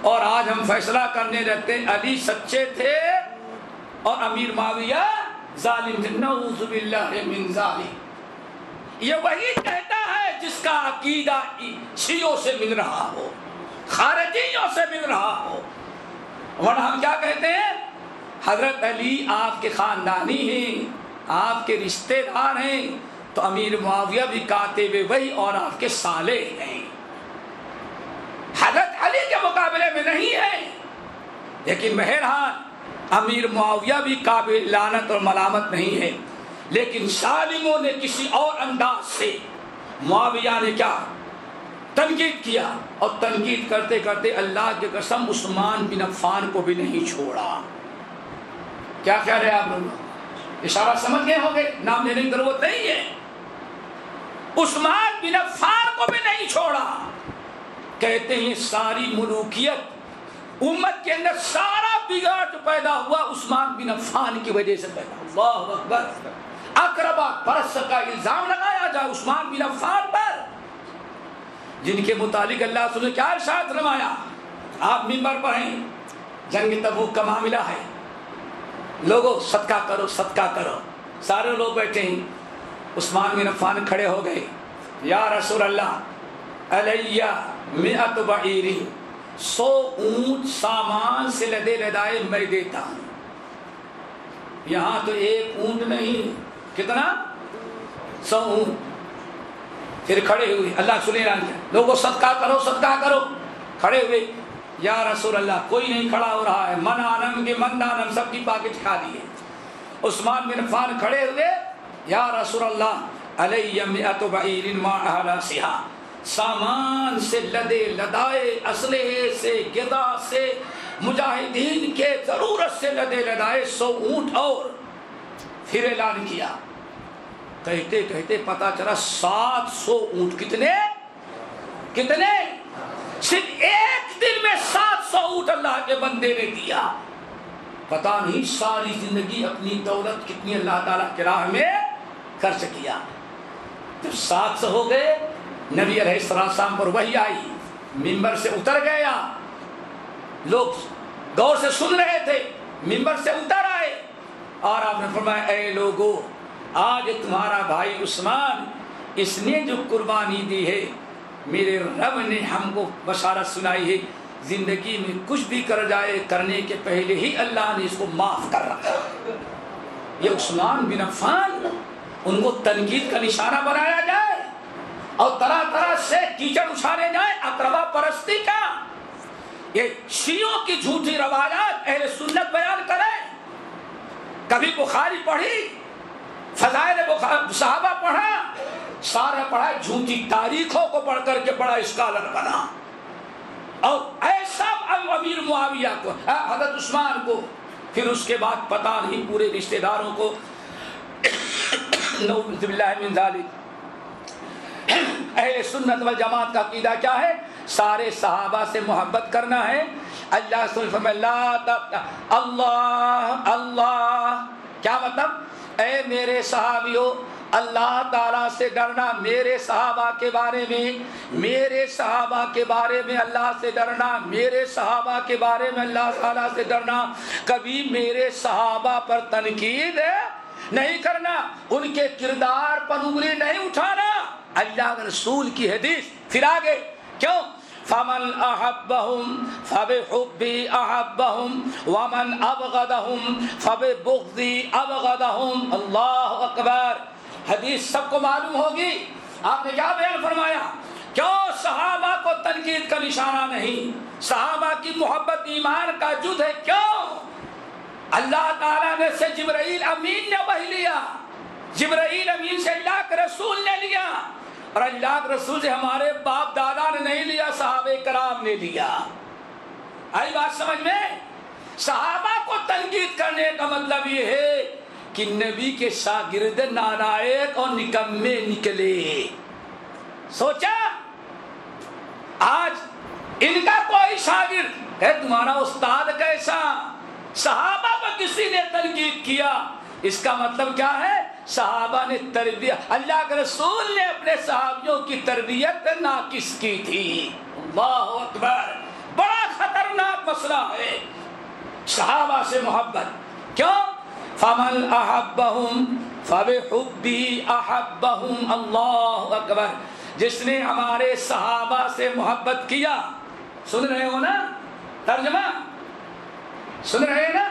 اور آج ہم فیصلہ کرنے رہتے علی سچے تھے اور امیر معاویہ ظالم نعوذ باللہ من ظالم۔ یہ وہی کہتا ہے جس کا عقیدہ شیعوں سے مل رہا ہو، خارجیوں سے مل رہا ہو۔ ورنہ ہم کیا کہتے ہیں؟ حضرت علی آپ کے خاندانی ہیں، آپ کے رشتہ دار ہیں، تو امیر معاویہ بھی کاتے ہوئے وہی اور آپ کے سالے ہیں۔ حضرت علی کے مقابلے میں نہیں ہے، لیکن بہرحال امیر معاویہ بھی قابل لانت اور ملامت نہیں ہے۔ لیکن ظالموں نے کسی اور انداز سے معاویہ نے کیا؟ تنقید کیا اور تنقید کرتے کرتے اللہ کے قسم عثمان بن عفان کو بھی نہیں چھوڑا۔ کیا کہہ رہے آپ لوگ اشارہ سمجھ گئے ہوں گے؟ نام لینے کی ضرورت نہیں ہے۔ عثمان بن عفان کو بھی نہیں چھوڑا۔ کہتے ہیں ساری ملوکیت امت کے اندر سارا بگاڑ جو پیدا ہوا، عثمان بن عفان کی وجہ سے پیدا اللہ اکبر۔ اقربا پرس کا الزام لگایا جائے عثمان بن عفان پر۔ جن کے متعلق اللہ تعالی نے کیا ارشاد فرمایا؟ آپ ممبر پر ہیں، جنگ تبوک کا معاملہ ہے۔ لوگوں صدقہ کرو صدقہ کرو۔ سارے لوگ بیٹھے ہیں۔ عثمان بن عفان کھڑے ہو گئے۔ یا رسول اللہ، علیہ مئت بعیری سو اونٹ سامان سے لدے لدائے میں دیتا ہوں یہاں تو ایک اونٹ نہیں، کتنا؟ سو اونٹ۔ پھر کھڑے ہوئے، اللہ سنے کیا لوگوں، صدقہ کرو صدقہ کرو۔ کھڑے ہوئے، یا رسول اللہ، کوئی نہیں کھڑا ہو رہا ہے۔ من آنم کے من آنم، سب کی پاکٹ کھا لیے عثمان بن عفان کھڑے ہوئے، یا رسول اللہ، علیہ سامان سے لدے لدائے، اسلحے سے، گدا سے، مجاہدین کے ضرورت سے لدے لدائے، سو اونٹ اور پھر اعلان کیا۔ کہتے کہتے پتا چلا سات سو اونٹ کتنے؟ کتنے؟ صرف ایک دن میں سات سو اونٹ اللہ کے بندے نے دیا۔ پتا نہیں ساری زندگی اپنی دولت کتنی اللہ تعالیٰ کی راہ میں خرچ کیا۔ جب سات سو ہو گئے نبی علیہ السلام پر وہی آئی ممبر سے اتر گیا۔ لوگ غور سے سن رہے تھے ممبر سے اتر آئے۔ اور آپ نے فرمایا، اے لوگو، آج تمہارا بھائی عثمان اس نے جو قربانی دی ہے، میرے رب نے ہم کو بشارت سنائی ہے۔ زندگی میں کچھ بھی کر جائے، کرنے کے پہلے ہی اللہ نے اس کو معاف کر رکھا یہ عثمان بن عفان، ان کو تنقید کا نشانہ بنایا جائے۔ اور طرح طرح سے کیچڑ اچھالے جائے اقربا پرستی کا۔ یہ شیعوں کی جھوٹی روایات اہل سنت بیان کرے کبھی بخاری پڑھی، فضائل صحابہ پڑھا سارا پڑھا، جھوٹی تاریخوں کو پڑھ کر کے بڑا اسکالر بنا۔ اور ایسا امیر معاویہ کو ہاں، حضرت عثمان کو، پھر اس کے بعد پتا نہیں پورے رشتہ داروں کو۔ <coughs> نعوذ باللہ من ذالک۔ اہل سنت و جماعت کا عقیدہ کیا ہے؟ سارے صحابہ سے محبت کرنا ہے۔ اللہ سے اللہ اللہ۔ کیا مطلب؟ اے میرے صحابیوں اللہ تعالیٰ سے ڈرنا میرے صحابہ کے بارے میں، میرے صحابہ کے بارے میں اللہ سے ڈرنا، میرے صحابہ کے بارے میں اللہ تعالیٰ سے ڈرنا۔ کبھی میرے صحابہ پر تنقید ہے نہیں کرنا، ان کے کردار پر انگلی نہیں اٹھانا۔ اللہ رسول کی حدیث۔ پھر آگے، کیوں؟ فمن احبهم فبحبي احبهم ومن ابغضهم فببغضي ابغضهم اللہ اکبر۔ حدیث سب کو معلوم ہوگی۔ آپ نے کیا بیان فرمایا؟ کیوں؟ صحابہ کو تنقید کا نشانہ نہیں۔ صحابہ کی محبت، ایمان کا جد ہے۔ کیوں؟ اللہ تعالیٰ نے سے جبرائیل امین نے بہ لیا۔ جبرائیل امین سے اللہ کے رسول نے لیا۔ اور اللہ کے رسول سے ہمارے باپ دادا نے نہیں لیا، صحابہ کرام نے لیا۔ آئی بات سمجھ میں؟ صحابہ کو تنقید کرنے کا مطلب یہ ہے کہ نبی کے شاگرد نارائق اور نکمے نکلے۔ سوچا؟ آج ان کا کوئی شاگرد ہے تمہارا استاد کیسا؟ صحابہ کو کسی نے تنقید کیا؟ اس کا مطلب کیا ہے؟ صحابہ نے تربیت، اللہ کے رسول نے اپنے صحابیوں کی تربیت ناقص کی تھی۔ اللہ اکبر، بڑا خطرناک مسئلہ ہے۔ صحابہ سے محبت۔ کیوں؟ فمن احبہم فبحبی احبہم اللہ اکبر جس نے ہمارے صحابہ سے محبت کیا، سن رہے ہو نا؟ ترجمہ؟ سن رہے نا؟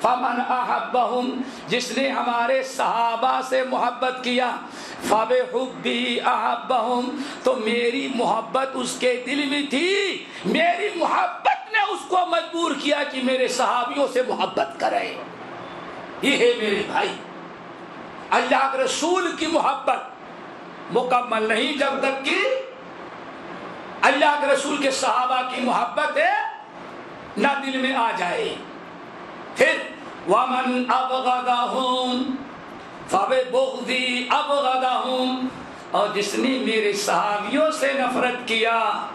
فمن احبہم جس نے ہمارے صحابہ سے محبت کیا فب حبی احبہم تو میری محبت اس کے دل میں تھی۔ میری محبت نے اس کو مجبور کیا کہ میرے صحابیوں سے محبت کرے۔ یہ ہے میرے بھائی۔ اللہ کے رسول کی محبت مکمل نہیں، جب تک کہ اللہ کے رسول کے صحابہ کی محبت ہے، نہ دل میں آ جائے۔ پھر ومن ابغضہم فبغضی ابغضہم اور جس نے میرے صحابیوں سے نفرت کیا،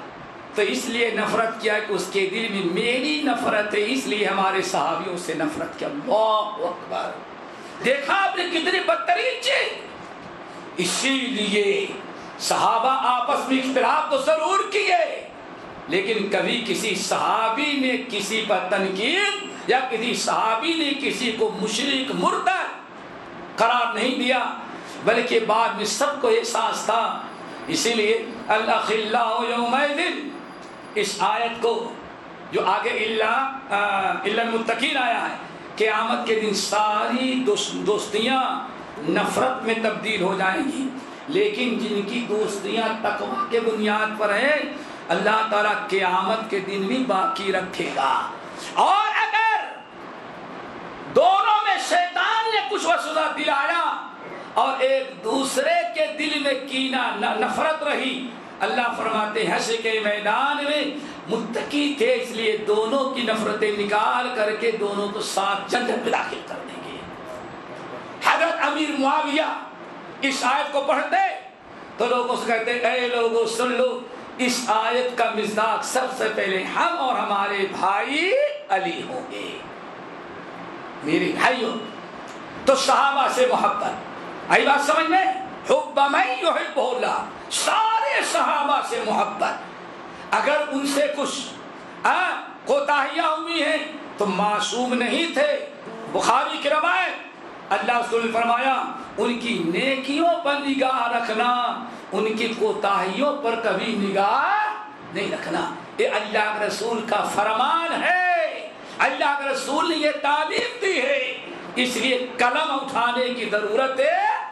تو اس لیے نفرت کیا کہ اس کے دل میں میری نفرت ہے، اس لیے ہمارے صحابیوں سے نفرت کیا۔ اللہ اکبر۔ دیکھا آپ نے کتنی بدترین چیز۔ اسی لیے صحابہ آپس میں اختلاف تو ضرور کیے، لیکن کبھی کسی صحابی نے کسی پر تنقید یا کسی صحابی نے کسی کو مشرق مردر قرار نہیں دیا، بلکہ بعد میں سب کو احساس تھا۔ اسی لیے اللہ خلّہ یوم اس آیت کو جو آگے اللہ اللہ المتقین آیا ہے، قیامت کے دن ساری دوستیاں نفرت میں تبدیل ہو جائیں گی۔ لیکن جن کی دوستیاں تقوی کے بنیاد پر ہیں، اللہ تعالیٰ قیامت کے دن بھی باقی رکھے گا۔ اور دونوں میں شیطان نے کچھ وسوسہ دلایا اور ایک دوسرے کے دل میں کینا نفرت رہی۔ اللہ فرماتے ہیں، حشر کے میدان میں متقی تھے، اس لیے دونوں کی نفرتیں نکال کر کے دونوں کو ساتھ جنت میں داخل کر دیں گے۔ حضرت امیر معاویہ اس آیت کو پڑھتے تو لوگوں سے کہتے اے لوگوں سن لو، اس آیت کا مزاق سب سے پہلے ہم اور ہمارے بھائی علی ہوں گے۔ میرے بھائیوں، تو صحابہ سے محبت۔ آئی بات سمجھ میں؟ حب میں یحب اللہ۔ سارے صحابہ سے محبت۔ اگر ان سے کچھ کوتاہیاں ہوئی ہیں، تو معصوم نہیں تھے۔ بخاری کی روایت، اللہ رسول نے فرمایا، ان کی نیکیوں پر نگاہ رکھنا، ان کی کوتاہیوں پر کبھی نگاہ نہیں رکھنا۔ یہ اللہ رسول کا فرمان ہے۔ اللہ کے رسول نے یہ تعلیم دی ہے۔ اس لیے قلم اٹھانے کی ضرورت ہے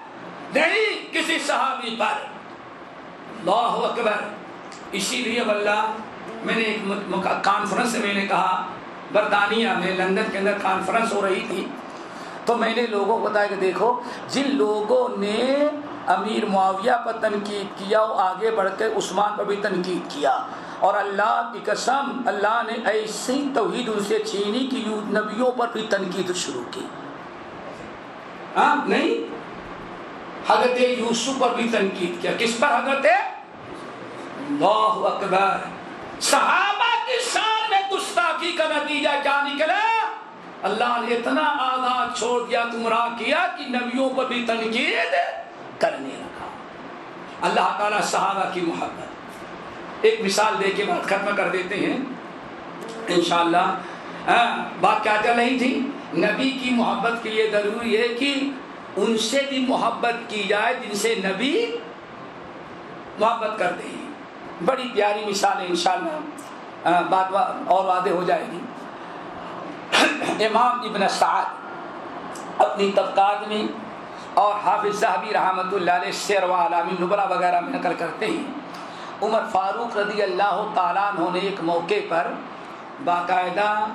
نہیں کسی صحابی پر۔ اللہ اکبر۔ اسی لیے اللہ میں نے ایک کانفرنس میں نے کہا، برطانیہ میں لندن کے اندر کانفرنس ہو رہی تھی۔ تو میں نے لوگوں کو بتایا کہ دیکھو، جن لوگوں نے امیر معاویہ پر تنقید کیا وہ آگے بڑھ کے عثمان پر بھی تنقید کیا۔ اور اللہ کی قسم، اللہ نے ایسی توحید ان سے چھینی کہ نبیوں پر بھی تنقید شروع کی۔ ہاں نہیں؟ حضرت یوسف پر بھی تنقید کیا۔ کس پر حضرت؟ اللہ اکبر۔ صحابہ کی شان میں گستاخی کا نتیجہ کیا نکلا؟ اللہ نے اتنا آزاد چھوڑ دیا، گمراہ کیا کہ نبیوں پر بھی تنقید؟ کرنے لگا۔ اللہ تعالیٰ صحابہ کی محبت۔ ایک مثال دے کے بات ختم کر دیتے ہیں۔ انشاءاللہ ہاں، بات کیا چل رہی تھی؟ نبی کی محبت کے لیے ضروری ہے کہ ان سے بھی محبت کی جائے جن سے نبی محبت کرتے ہیں۔ بڑی پیاری مثال ہے، انشاءاللہ ہاں، بات اور واضح ہو جائے گی۔ امام ابن سعد اپنی طبقات میں اور حافظ صاحبی رحمۃ اللہ علیہ شیر و علامی نبرا وغیرہ میں نقل کرتے ہیں۔ عمر فاروق رضی اللہ تعالیٰ نے ایک موقع پر باقاعدہ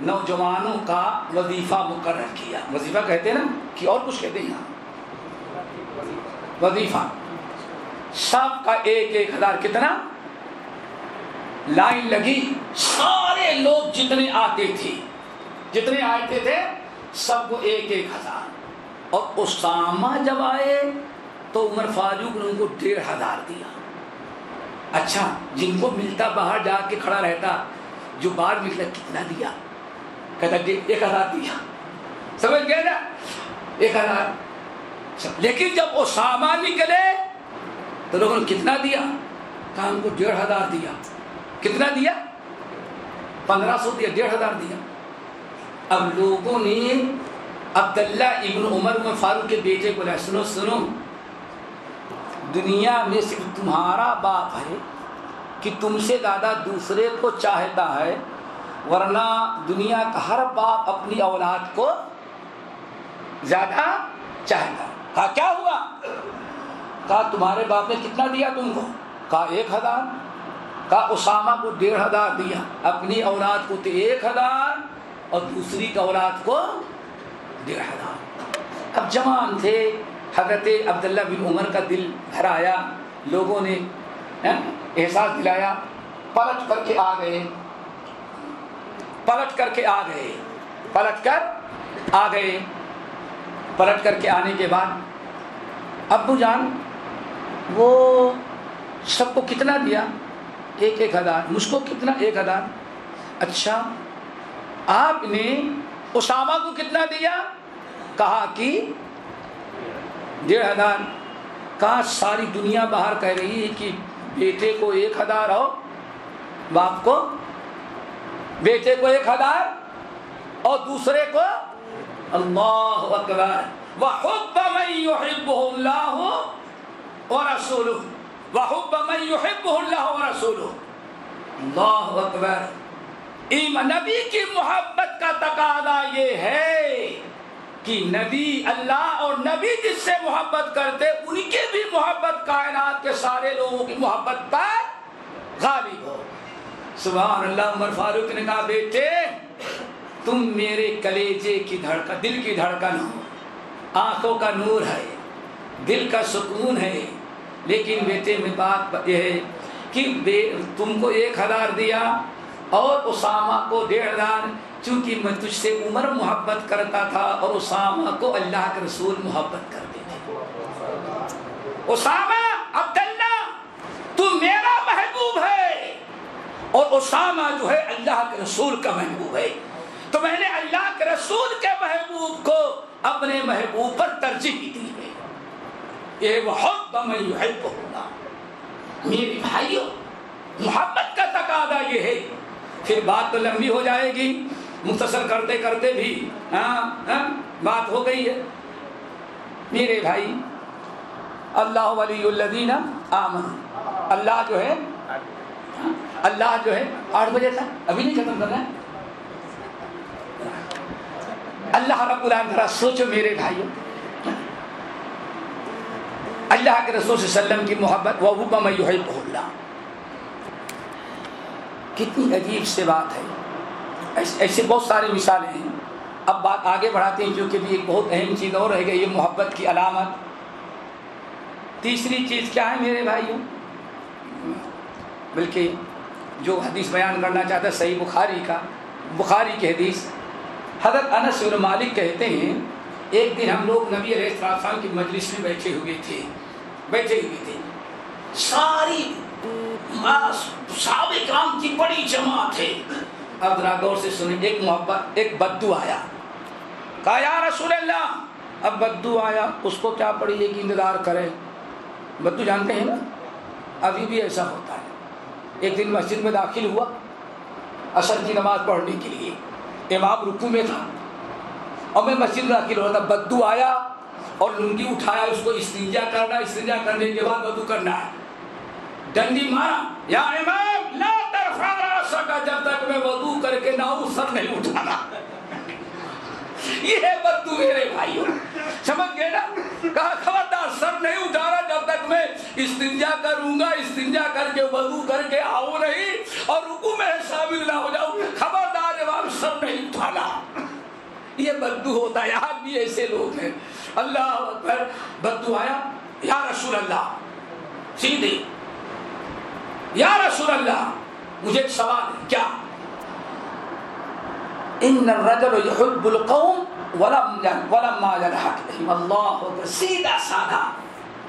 نوجوانوں کا وظیفہ مقرر کیا۔ وظیفہ کہتے ہیں نا کہ اور کچھ کہتے ہیں۔ وظیفہ۔ سب کا ایک ایک ہزار کتنا؟ لائن لگی۔ سارے لوگ جتنے آتے تھے، جتنے آتے تھے، سب کو ایک ایک ہزار۔ اور اسامہ جب آئے تو عمر فاروق نے ان کو ڈیڑھ ہزار دیا۔ اچھا جن کو ملتا باہر جا کے کھڑا رہتا، جو باہر نکلا کتنا دیا؟ کہتا جی، ایک ہزار دیا۔ سمجھ گیا نا؟ ایک ہزار۔ اچھا، لیکن جب اسامہ نکلے تو لوگوں نے کتنا دیا؟ کہا، ان کو ڈیڑھ ہزار دیا۔ کتنا دیا؟ پندرہ سو دیا، ڈیڑھ ہزار دیا۔ اب لوگوں نے عبداللہ ابن عمر میں فاروق کے بیٹے کو سنو سنو۔ دنیا میں صرف تمہارا باپ ہے کہ تم سے زیادہ دوسرے کو چاہتا ہے، ورنہ دنیا کا ہر باپ اپنی اولاد کو زیادہ چاہتا کہا، کیا ہوا؟ کہا، تمہارے باپ نے کتنا دیا تم کو؟ کہا، ایک ہزار۔ کہا، اسامہ کو ڈیڑھ ہزار دیا۔ اپنی اولاد کو تو ایک ہزار اور دوسری اولاد کو ڈیڑھ ہزار اب جوان تھے، حضرت عبداللہ بن عمر کا دل بھر آیا، لوگوں نے ہاں، احساس دلایا، پلٹ کر کے آ گئے۔ پلٹ کر کے آ گئے۔ پلٹ کر آ گئے۔ پلٹ کر کے آنے کے بعد، ابو جان، وہ سب کو کتنا دیا؟ ایک ایک ہزار۔ مجھ کو کتنا؟ ایک ہزار۔ اچھا آپ نے اسامہ کو کتنا دیا؟ کہا کہ، ڈیڑھ ہزار۔ کہا، ساری دنیا باہر کہہ رہی ہے کہ بیٹے کو ایک ہزار اور باپ کو بیٹے کو ایک ہزار اور دوسرے کو اللہ اکبر۔ وحب من يحبه الله ورسوله۔ وحب من يحبه الله ورسوله۔ اللہ اکبر۔ نبی کی محبت کا تقاضا یہ ہے کہ نبی اللہ اور نبی جس سے محبت کرتے، ان کی بھی محبت کائنات کے سارے لوگوں کی محبت پر غالب ہو۔ سبحان اللہ، عمر فاروق نے کہا، بیٹے، تم میرے کلیجے کی دھڑکن، دل کی دھڑکن ہو۔ آنکھوں کا نور ہے، دل کا سکون ہے۔ لیکن بیٹے، میں بات یہ ہے کہ تم کو ایک ہزار دیا اور اسامہ کو ڈیڑھ ہزار چونکہ میں تجھ سے عمر محبت کرتا تھا اور اسامہ کو اللہ کے رسول محبت کرتے تھے۔ اسامہ، عبداللہ، تو میرا محبوب ہے۔ اور اسامہ جو ہے اللہ کے رسول کا محبوب ہے۔ تو میں نے اللہ کے رسول کے محبوب کو اپنے محبوب پر ترجیح دی ہے۔ یہ محب میں یحب ہوگا میری بھائیوں محبت کا تقاضا یہ ہے پھر بات تو لمبی ہو جائے گی۔ مختصر کرتے کرتے بھی ہاں ہاں بات ہو گئی ہے۔ میرے بھائی، اللہ ولی الدین آمن اللہ جو ہے، اللہ جو ہے، آٹھ بجے تک۔ ابھی نہیں ختم کرنا ہے؟ اللہ رب العالمین، ذرا سوچو میرے بھائیوں اللہ کے رسول صلی اللہ علیہ وسلم کی محبت وہ میں اللہ۔ کتنی عجیب سے بات ہے۔ ایسے بہت ساری مثالیں ہیں۔ اب بات آگے بڑھاتے ہیں کیونکہ بھی ایک بہت اہم چیز اور رہ گئی یہ محبت کی علامت۔ تیسری چیز کیا ہے میرے بھائیوں؟ بلکہ جو حدیث بیان کرنا چاہتا ہے، صحیح بخاری کا۔ بخاری کی حدیث۔ حضرت انس بن مالک کہتے ہیں، ایک دن ہم لوگ نبی علیہ السلام کی مجلس میں بیٹھے ہوئے تھے۔ بیٹھے ہوئے تھے۔ ساری صحابہ کرام کی بڑی جماعت ہے۔ اب ذرا غور سے سنیں، ایک محبت، ایک بدو آیا۔ کہا، یا رسول اللہ، اب بدو آیا، اس کو کیا پڑی ہے کہ انتظار کرے؟ بدو جانتے ہیں نا؟ ابھی بھی ایسا ہوتا ہے۔ ایک دن مسجد میں داخل ہوا اثر کی نماز پڑھنے کے لیے۔ امام رکو میں تھا۔ اور میں مسجد میں داخل ہوا تھا۔ بدو آیا اور لنگی اٹھایا، اس کو استنجا کرنا، استنجا کرنے کے بعد بدو کرنا ہے۔ ڈنڈی مارا۔ یا امام، لا ترفع راسک جب تک میں وضو کر کے نہ ہوں، سر نہیں اٹھانا۔ یہ بدو میرے بھائیوں سمجھ گئے نا؟ کہا، خبردار، سر نہیں اٹھانا جب تک میں استنجا کروں گا، استنجا کر کے وضو کر کے آؤں نہیں اور رکو میں شامل نہ ہو جاؤں۔ خبردار، امام، سر نہیں اٹھانا۔ یہ بدو ہوتا ہے۔ آج بھی ایسے لوگ ہیں۔ اللہ اکبر بدو آیا؟ یا رسول اللہ سیدھے یا رسول اللہ، مجھے ایک سوال ہے، کیا؟ ان الرجل يحب القوم ولم ولما يلحق بهم اللہ سیدھا سادہ۔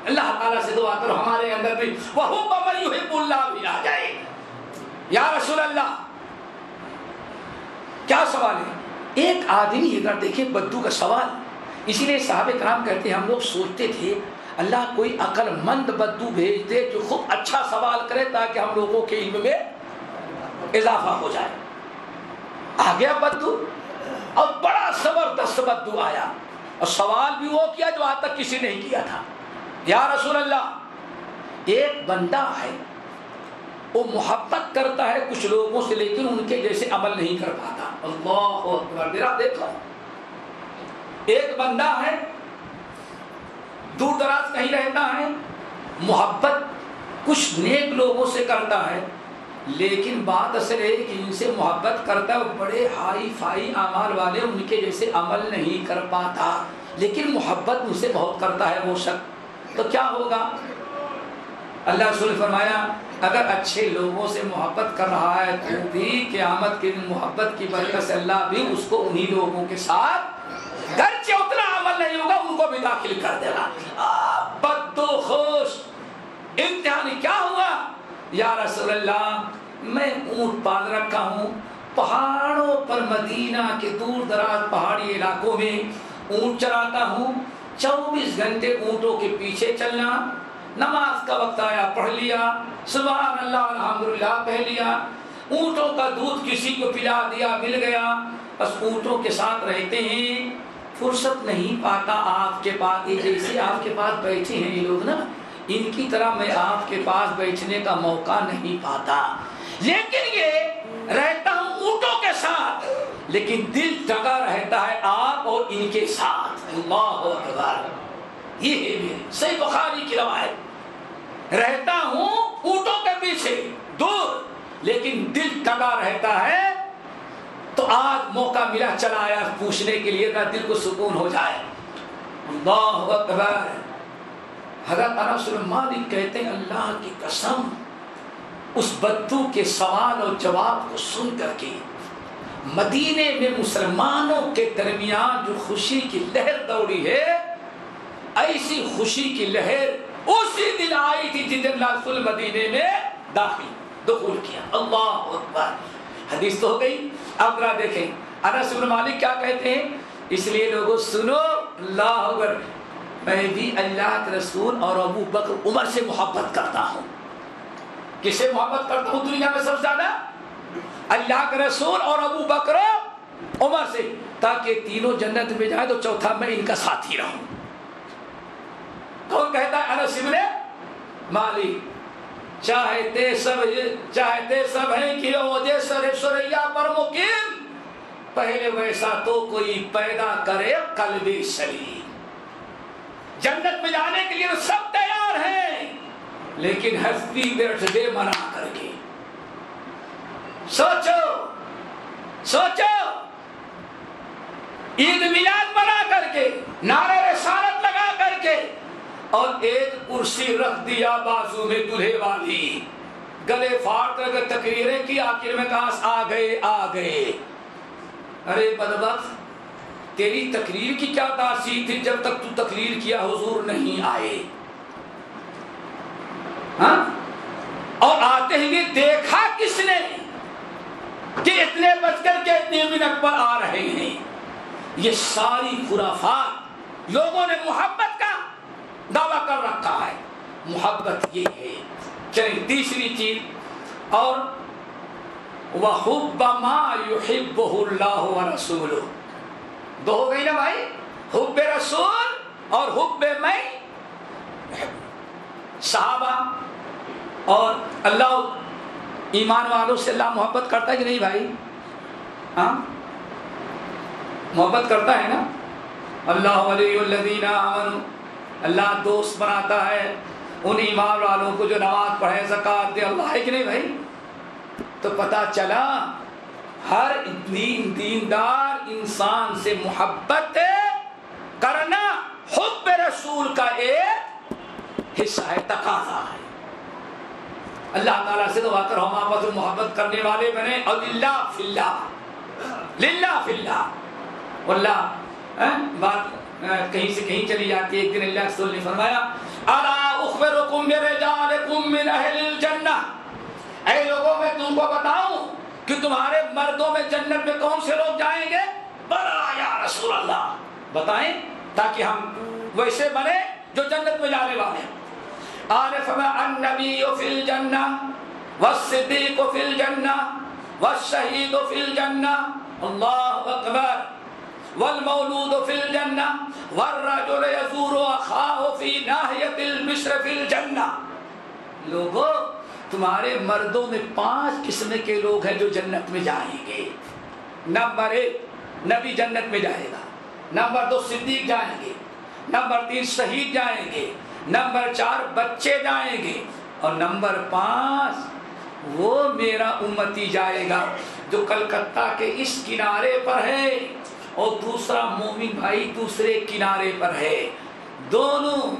اللہ تعالیٰ سے دعا کرو، ہمارے اندر بھی۔ وحب من يحب اللہ بھی آ جائے یا رسول اللہ، کیا سوال ہے؟ ایک آدمی اگر دیکھیں بدو کا سوال۔ اسی لیے صحابہ کرام کہتے ہیں، ہم لوگ سوچتے تھے اللہ کوئی عقل مند بدو بھیج دے جو خوب اچھا سوال کرے تاکہ ہم لوگوں کے علم میں اضافہ ہو جائے۔ آ گیا بدو اور بڑا زبردست بدو آیا۔ اور سوال بھی وہ کیا جو آج تک کسی نے کیا تھا۔ یا رسول اللہ، ایک بندہ ہے، وہ محبت کرتا ہے کچھ لوگوں سے، لیکن ان کے جیسے عمل نہیں کر پاتا۔ اللہ اکبر، میرا دیکھو۔ ایک بندہ ہے دور دراز کہیں رہتا ہے، محبت کچھ نیک لوگوں سے کرتا ہے، لیکن بات اصل ہے کہ ان سے محبت کرتا ہے، وہ بڑے ہائی فائی اعمال والے، ان کے جیسے عمل نہیں کر پاتا۔ لیکن محبت ان سے بہت کرتا ہے، وہ شخص۔ تو کیا ہوگا؟ اللہ رسول فرمایا، اگر اچھے لوگوں سے محبت کر رہا ہے تو بھی قیامت کے دن محبت کی برکت سے اللہ بھی اس کو انہی لوگوں کے ساتھ گرچہ اتنا عمل نہیں ہوگا، ان کو بھی داخل کر دے گا بد خوش۔ امتحان کیا ہوا؟ یا رسول اللہ، میں اونٹ پال رکھا ہوں۔ پہاڑوں پر مدینہ کے دور دراز پہاڑی علاقوں میں اونٹ چراتا ہوں۔ چوبیس گھنٹے اونٹوں کے پیچھے چلنا۔ نماز کا وقت آیا، پڑھ لیا۔ سبحان اللہ، الحمدللہ، پڑھ لیا۔ اونٹوں کا دودھ کسی کو پلا دیا، مل گیا۔ بس اونٹوں کے ساتھ رہتے ہیں۔ فرصت نہیں پاتا آپ کے پاس، یہ جیسے آپ کے پاس بیٹھے ہیں یہ لوگ نا، ان کی طرح میں آپ کے پاس بیٹھنے کا موقع نہیں پاتا۔ لیکن یہ رہتا ہوں اونٹوں کے ساتھ، لیکن دل ٹکا رہتا ہے آپ اور ان کے ساتھ۔ اللہ اکبر۔ یہ ہے میرے صحیح بخاری کی روایت۔ رہتا ہوں اونٹوں کے پیچھے، دور، لیکن دل ٹکا رہتا ہے تو آج موقع ملا چلا آیا پوچھنے کے لیے کہ دل کو سکون ہو جائے۔ اللہ اکبر۔ حضرت انس بن کہتے ہیں، اللہ کی قسم اس بدو کے سوال اور جواب کو سن کر کے، مدینے میں مسلمانوں کے درمیان جو خوشی کی لہر دوڑی ہے، ایسی خوشی کی لہر اسی دن آئی تھی جن دن رسول مدینے میں داخل، دخول کیا۔ اللہ اکبر۔ حدیث تو ہو گئی۔ اب ذرا دیکھیں۔ انس بن مالک کیا کہتے ہیں؟ اس لیے لوگوں سنو، اللہ اکبر، میں بھی اللہ کے رسول اور ابو بکر عمر سے محبت کرتا ہوں۔ کس سے محبت کرتا ہوں دنیا میں سب سے زیادہ؟ اللہ کے رسول اور ابو بکر عمر سے۔ تاکہ تینوں جنت میں جائے تو چوتھا میں ان کا ساتھی رہوں۔ کون کہتا ہے انس ابن مالک؟ چاہتے سب چاہتے سب ہیں کہ وجہ سر سریا پر مقیم، پہلے ویسا تو کوئی پیدا کرے قلب سلیم۔ جنت میں جانے کے لیے سب تیار ہیں، لیکن ہستی بیٹھ دے منا کر کے۔ سوچو سوچو۔ عید میلاد بنا کر کے، نعرہ رسالت لگا کر کے اور ایک کرسی رکھ دیا بازو میں دلہے والی۔ گلے پھاڑ کر کے تقریریں کی، آخر میں کہا آ گئے آ گئے۔ ارے بدبخت، تیری تقریر کی کیا تاثیر تھی جب تک تو تقریر کیا حضور نہیں آئے؟ ہاں؟ اور آتے ہی دیکھا کس نے کہ اتنے بج کر کے اتنے منٹ پر آ رہے ہیں؟ یہ ساری خرافات لوگوں نے محبت کا دعویٰ کر رکھا ہے۔ محبت یہ ہے۔ چلیں تیسری چیز، اور وَحُبَّ مَا يُحِبُّهُ اللَّهُ وَرَسُولُهُ۔ دو ہو گئی نا بھائی؟ حب رسول اور حب میں صحابہ اور اللہ ایمان والوں سے اللہ محبت کرتا ہے کہ نہیں بھائی؟ ہاں؟ محبت کرتا ہے نا؟ اللہ ولی الذین آمنوا۔ اللہ دوست بناتا ہے، ان ایمان والوں کو جو نماز پڑھے، زکات دے، اللہ ہے کہ نہیں بھائی؟ تو پتا چلا، ہر دین دیندار انسان سے محبت کرنا حب رسول کا ایک حصہ ہے، تقاضا ہے۔ اللہ تعالیٰ سے دعا کر ہم آپس میں محبت کرنے والے بنے۔ اور للہ فی اللہ۔ للہ فی اللہ بات کہیں سے کہیں چلی جاتی ہے، ایک دن اللہ رسول نے فرمایا، الا اخبرکم برجالکم من اہل الجنہ. اے لوگوں، میں تم کو بتاؤں کہ تمہارے مردوں میں جنت میں کون سے لوگ جائیں گے؟ بلا یا رسول اللہ بتائیں تاکہ ہم ویسے بنے جو جنت میں جانے والے ہیں عارف میں النبی فی الجنہ والصدیق فی الجنہ والشہید فی الجنہ اللہ اکبر۔ والمولود فی الجنہ والرجل یزور اخاہ فی ناحیت المصر فی الجنہ لوگوں تمہارے مردوں میں پانچ قسم کے لوگ ہیں جو جنت میں جائیں گے۔ نمبر ایک، نبی جنت میں جائے گا۔ نمبر دو، صدیق جائیں گے۔ نمبر تین، شہید جائیں گے۔ نمبر چار، بچے جائیں گے۔ اور نمبر پانچ، وہ میرا امتی جائے گا جو کلکتہ کے اس کنارے پر ہے۔ اور دوسرا مومن بھائی دوسرے کنارے پر ہے۔ دونوں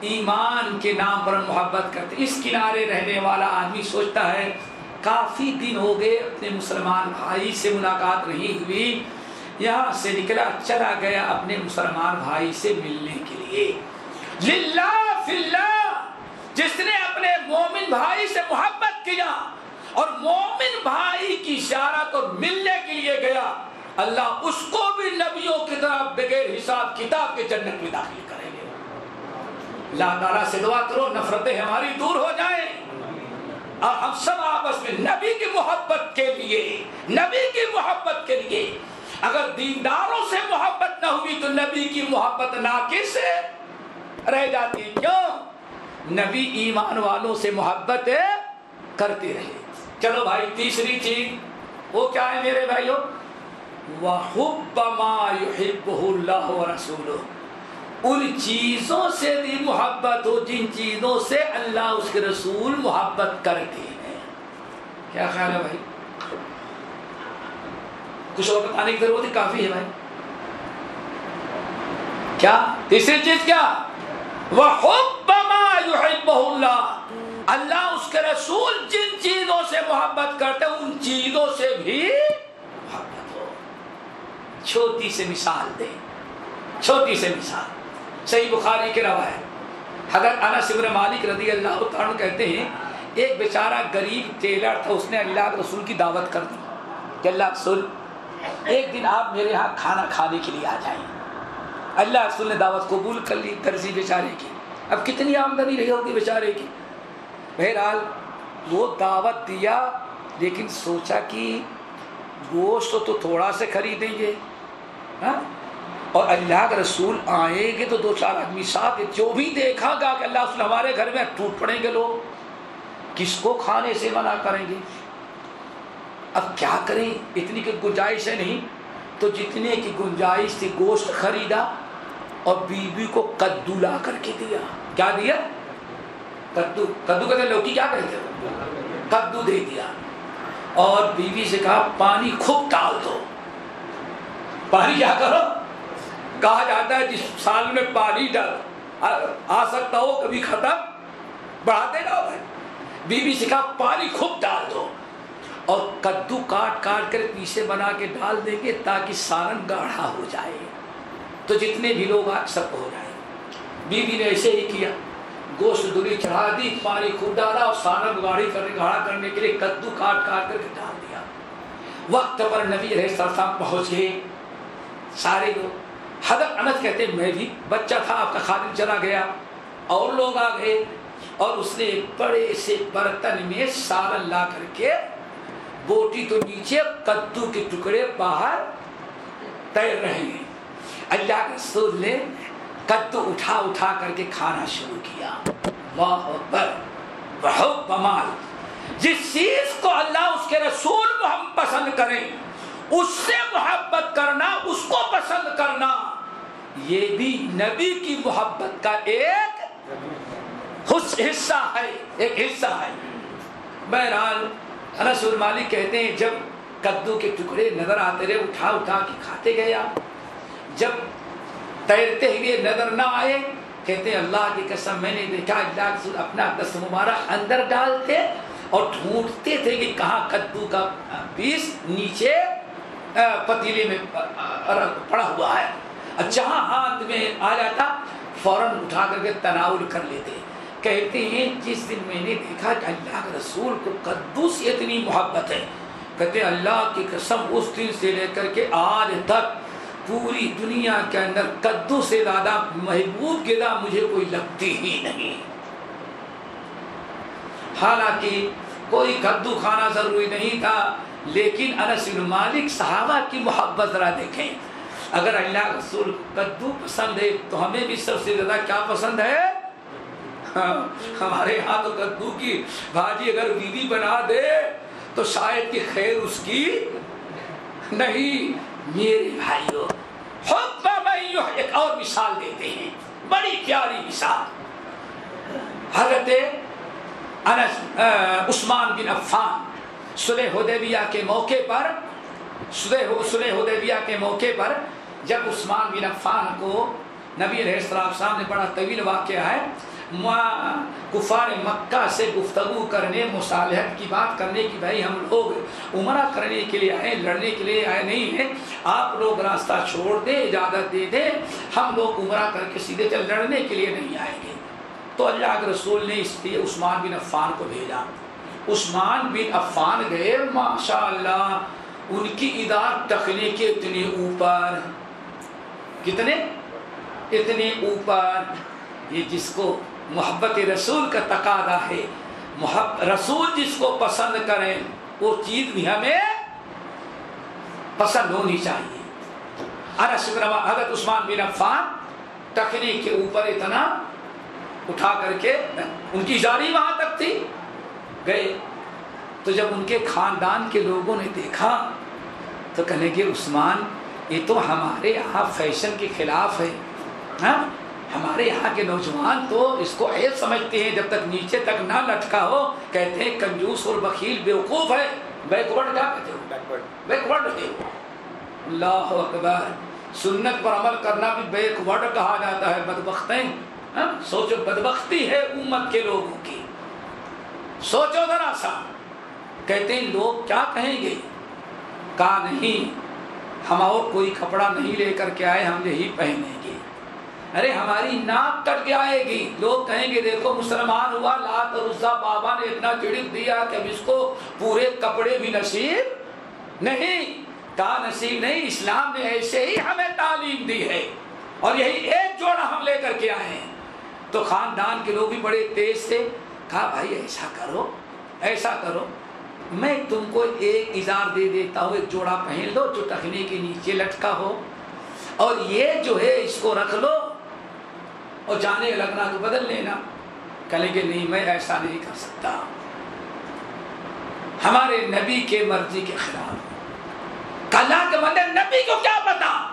ایمان کے نام پر محبت کرتے اس کنارے رہنے والا آدمی سوچتا ہے، کافی دن ہو گئے، اپنے مسلمان بھائی سے ملاقات نہیں ہوئی۔ یہاں سے نکلا، چلا گیا اپنے مسلمان بھائی سے ملنے کے لیے۔ للہ فی جس نے اپنے مومن بھائی سے محبت کیا اور مومن بھائی کی اشارت اور ملنے کے لیے گیا۔ اللہ اس کو بھی نبیوں کی طرح بغیر حساب کتاب کے جنت میں داخل کریں گے۔ اللہ تعالیٰ سے دعا کرو، نفرتیں ہماری دور ہو جائیں۔ اور ہم سب آپس میں نبی کی محبت کے لیے، نبی کی محبت کے لیے۔ اگر دینداروں سے محبت نہ ہوئی تو نبی کی محبت ناقص رہ جاتی کیوں؟ نبی ایمان والوں سے محبت کرتے رہے۔ چلو بھائی، تیسری چیز، وہ کیا ہے میرے بھائیوں؟ وَحُبَّ مَا يُحِبُّهُ اللَّهُ وَرَسُولُهُ۔ ان چیزوں سے بھی محبت ہو، جن چیزوں سے اللہ اس کے رسول محبت کرتے ہیں۔ کیا خیال ہے بھائی؟ کچھ اور بتانے کی ضرورت ہے؟ کافی ہے بھائی۔ کیا؟ تیسری چیز کیا؟ وَحُبَّ مَا يُحِبُّهُ اللَّهُ۔ اللہ اس کے رسول جن چیزوں سے محبت کرتے ہیں، ان چیزوں سے بھی محبت چھوٹی سے مثال دیں۔ چھوٹی سے مثال۔ صحیح بخاری کے روایت حضرت انس بن مالک رضی اللہ تعالیٰ کہتے ہیں، ایک بیچارہ غریب ٹیلر تھا، اس نے اللہ کے رسول کی دعوت کر دی۔ کہ اللہ رسول، ایک دن آپ میرے ہاں کھانا کھانے کے لیے آ جائیں۔ اللہ رسول نے دعوت قبول کر لی درزی بیچارے کی۔ اب کتنی آمدنی رہی ہوگی بیچارے کی؟ بہرحال وہ دعوت دیا، لیکن سوچا کہ گوشت تو تھوڑا سے خریدیں گے۔ ہاں؟ اور اللہ کے رسول آئیں گے تو دو چار آدمی ساتھ جو بھی دیکھا گا کہ اللہ رسول ہمارے گھر میں ٹوٹ پڑیں گے لوگ، کس کو کھانے سے منع کریں گے؟ اب کیا کریں؟ اتنی کی گنجائش ہے نہیں؟ تو جتنے کی گنجائش تھی، گوشت خریدا اور بیوی بی کو کدو لا کر کے دیا۔ کیا دیا؟ کدو۔ کدو کہتے لوکی کیا کہتے کدو دے دیا۔ اور بیوی بی سے کہا، پانی خوب ڈال دو۔ پانی کیا کرو؟ کہا جاتا ہے جس سال میں پانی ڈال آ سکتا ہو کبھی ختم، بڑھاتے نہ ہو بی سے کہا، پانی خوب ڈال دو۔ اور کدو کاٹ کاٹ کر پیسے بنا کے ڈال دیں گے تاکہ سارن گاڑھا ہو جائے۔ تو جتنے بھی لوگ آج سب ہو جائیں بیوی بی نے ایسے ہی کیا۔ گوشت دلی چڑھا دی، پانی خوب ڈالا اور سارن گاڑھی کرنے گاڑھا کرنے کے لیے کدو کاٹ کاٹ کر کے ڈال دیا۔ وقت پر نبی رہے سرسام پہنچ گئے۔ سارے لوگ۔ حضرت انس کہتے میں بھی بچہ تھا، آپ کا خادم چلا گیا، اور لوگ آ گئے، اور اس نے بڑے سے برتن میں سارن لا کر کے بوٹی تو نیچے، کدو کے ٹکڑے باہر تیر رہے ہیں۔ اللہ کے رسول نے کدو اٹھا اٹھا کر کے کھانا شروع کیا۔ واہ اکبر۔ بہت کمال جس چیز کو اللہ اس کے رسول کو ہم پسند کریں اس سے محبت کرنا، اس کو پسند کرنا، یہ بھی نبی کی محبت کا ایک حصہ ہے، ایک حصہ ہے۔ بہرحال انس مالک کہتے ہیں، جب کدو کے ٹکڑے نظر آتے رہے، اٹھا اٹھا کے کھاتے گئے آپ۔ جب تیرتے ہوئے نظر نہ آئے، کہتے ہیں، اللہ کی قسم، میں نے دیکھا، اللہ رسول اپنا دست مبارک اندر ڈالتے اور ڈھونڈتے تھے کہ کہاں کدو کا پیس نیچے پتیلے میں پڑا ہوا ہے۔ جہاں ہاتھ میں آ جاتا، فوراً اٹھا کر کے تناول کر لیتے۔ کہتے ہیں، جس دن میں نے دیکھا کہ اللہ کے رسول کو کدو سے اتنی محبت ہے۔ کہتے ہیں، اللہ کی قسم، اس دن سے لے کر کے آج تک پوری دنیا کے اندر کدو سے زیادہ محبوب غذا مجھے کوئی لگتی ہی نہیں۔ حالانکہ کوئی کدو کھانا ضروری نہیں تھا۔ لیکن انس بن مالک صحابہ کی محبت ذرا دیکھیں۔ اگر اللہ رسول کدو پسند ہے، تو ہمیں بھی سب سے زیادہ کیا پسند ہے؟ ہاں، ہمارے یہاں تو کدو کی بھاجی اگر بیوی بنا دے، تو شاید کہ خیر اس کی نہیں۔ میرے بھائیو، حکم میں ایک اور مثال دیتے ہیں۔ بڑی پیاری مثال۔ حضرت انس عثمان بن عفان۔ صلح حدیبیہ کے موقع پر صلح حدیبیہ کے موقع پر جب عثمان بن عفان کو نبی علیہ السلام نے بڑا طویل واقعہ ہے کفار مکہ سے گفتگو کرنے، مصالحت کی بات کرنے کی بھائی ہم لوگ عمرہ کرنے کے لیے آئے، لڑنے کے لیے آئے نہیں ہیں۔ آپ لوگ راستہ چھوڑ دیں، اجازت دے دیں، ہم لوگ عمرہ کر کے سیدھے چل لڑنے کے لیے نہیں آئیں گے۔ تو اللہ کے رسول نے اس لیے عثمان بن عفان کو بھیجا۔ عثمان بن عفان گئے ماشاء اللہ ان کی ادار ٹکنے کے اتنے اوپر۔ کتنے؟ اتنے اوپر۔ یہ جس کو محبت رسول کا تقاضا ہے، محب، رسول جس کو پسند کریں، وہ چیز بھی ہمیں پسند ہونی چاہیے۔ حضرت عثمان بن عفان ٹکنے کے اوپر اتنا اٹھا کر کے، ان کی جاری وہاں تک تھی۔ گئے۔ تو جب ان کے خاندان کے لوگوں نے دیکھا، تو کہنے کہ عثمان، یہ تو ہمارے یہاں فیشن کے خلاف ہے ہاں؟ ہمارے یہاں کے نوجوان تو اس کو عیب سمجھتے ہیں، جب تک نیچے تک نہ لٹکا ہو، کہتے ہیں کنجوس اور بخیل بیوقوف ہے۔ بیکورڈ کیا کہتے ہو؟ بیکورڈ ہے اللہ اکبر۔ سنت پر عمل کرنا بھی بیکورڈ کہا جاتا ہے، بدبختیں ہاں؟ سوچو، بدبختی ہے امت کے لوگوں کی۔ سوچو ذرا سا۔ کہتے ہیں، لوگ کیا کہیں گے؟ کہا، نہیں، ہم اور کوئی کپڑا نہیں لے کر کے آئے، ہم یہی پہنیں گے۔ ارے، ہماری ناک کٹ کے آئے گی۔ لوگ کہیں گے، دیکھو، مسلمان ہوا، لات اور بابا نے اتنا چڑک دیا کہ اب اس کو پورے کپڑے بھی نصیب نہیں۔ کہا نصیب نہیں، اسلام نے ایسے ہی ہمیں تعلیم دی ہے۔ اور یہی ایک جوڑا ہم لے کر کے آئے ہیں۔ تو خاندان کے لوگ بھی بڑے تیز تھے۔ کہا، بھائی ایسا کرو ایسا کرو، میں تم کو ایک اظہار دے دیتا ہوں، ایک جوڑا پہن لو جو ٹکنے کے نیچے لٹکا ہو اور یہ جو ہے اس کو رکھ لو اور جانے لگنا تو بدل لینا۔ کہیں گے نہیں، میں ایسا نہیں کر سکتا۔ ہمارے نبی کے مرضی کے خلاف۔ کلا کے بندے، نبی کو کیا پتا؟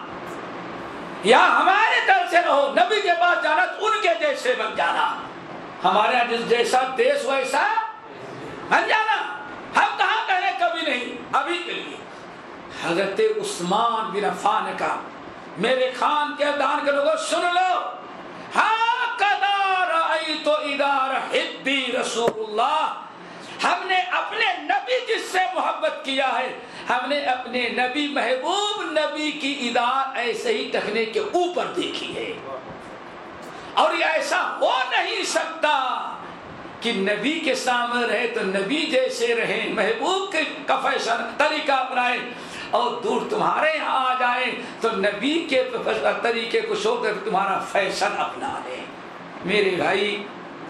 یا ہمارے در سے رہو نبی کے پاس جانا تو ان کے جیسے بن جانا۔ ہمارے یہاں جس جیسا دیش ویسا بن جانا۔ ہم کہاں کہیں کبھی نہیں، ابھی کے لیے۔ حضرت عثمان بن عفان کا میرے خان کے دان کے لوگوں، سن لو۔ ہاں کدار آئی تو ادار ہدی رسول اللہ ہم نے اپنے نبی جس سے محبت کیا ہے، ہم نے اپنے نبی محبوب نبی کی ادار ایسے ہی ٹکنے کے اوپر دیکھی ہے۔ اور یہ ایسا ہو نہیں سکتا کہ نبی کے سامنے رہے تو نبی جیسے رہے، محبوب کے کا فیشن طریقہ اپنائے اور دور تمہارے یہاں آ جائے تو نبی کے طریقے کو چھوڑ کر تمہارا فیشن اپنا لے۔ میرے بھائی،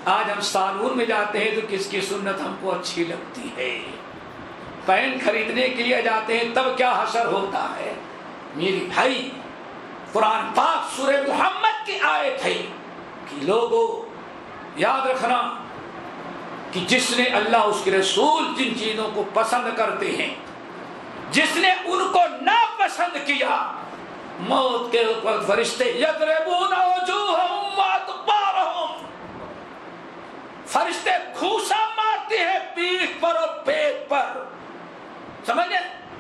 آج ہم سالون میں جاتے ہیں تو کس کی سنت ہم کو اچھی لگتی ہے؟ پینٹ خریدنے کے لیے جاتے ہیں تب کیا حشر ہوتا ہے؟ میری بھائی، قرآن پاک سورہ محمد کی آیت ہے۔ کہ لوگوں، یاد رکھنا کہ جس نے اللہ اس کے رسول جن چیزوں کو پسند کرتے ہیں، جس نے ان کو ناپسند کیا، موت کے وقت فرشتے فرشتے کھوسا مارتے ہیں پیٹھ پر اور پیٹ پر۔ سمجھ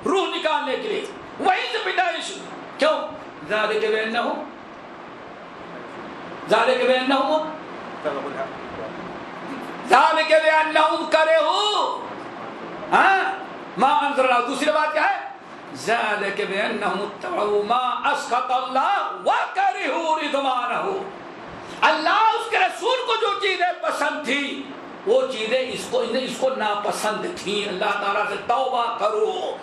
روح نکالنے کے لیے۔ وہیں سے پیدائش کیوں؟ ذالک بینہم ذالک بینہم ذالک بینہم کرہو ہاں ما انظر اللہ دوسری بات کیا ہے ذالک بینہم اتبعوا ما اسخط اللہ وکرہو رضوانہو اللہ اس کے رسول کو جو چیزیں پسند تھی، وہ چیزیں اس کو اس کو ناپسند تھیں. اللہ تعالیٰ سے توبہ کرو.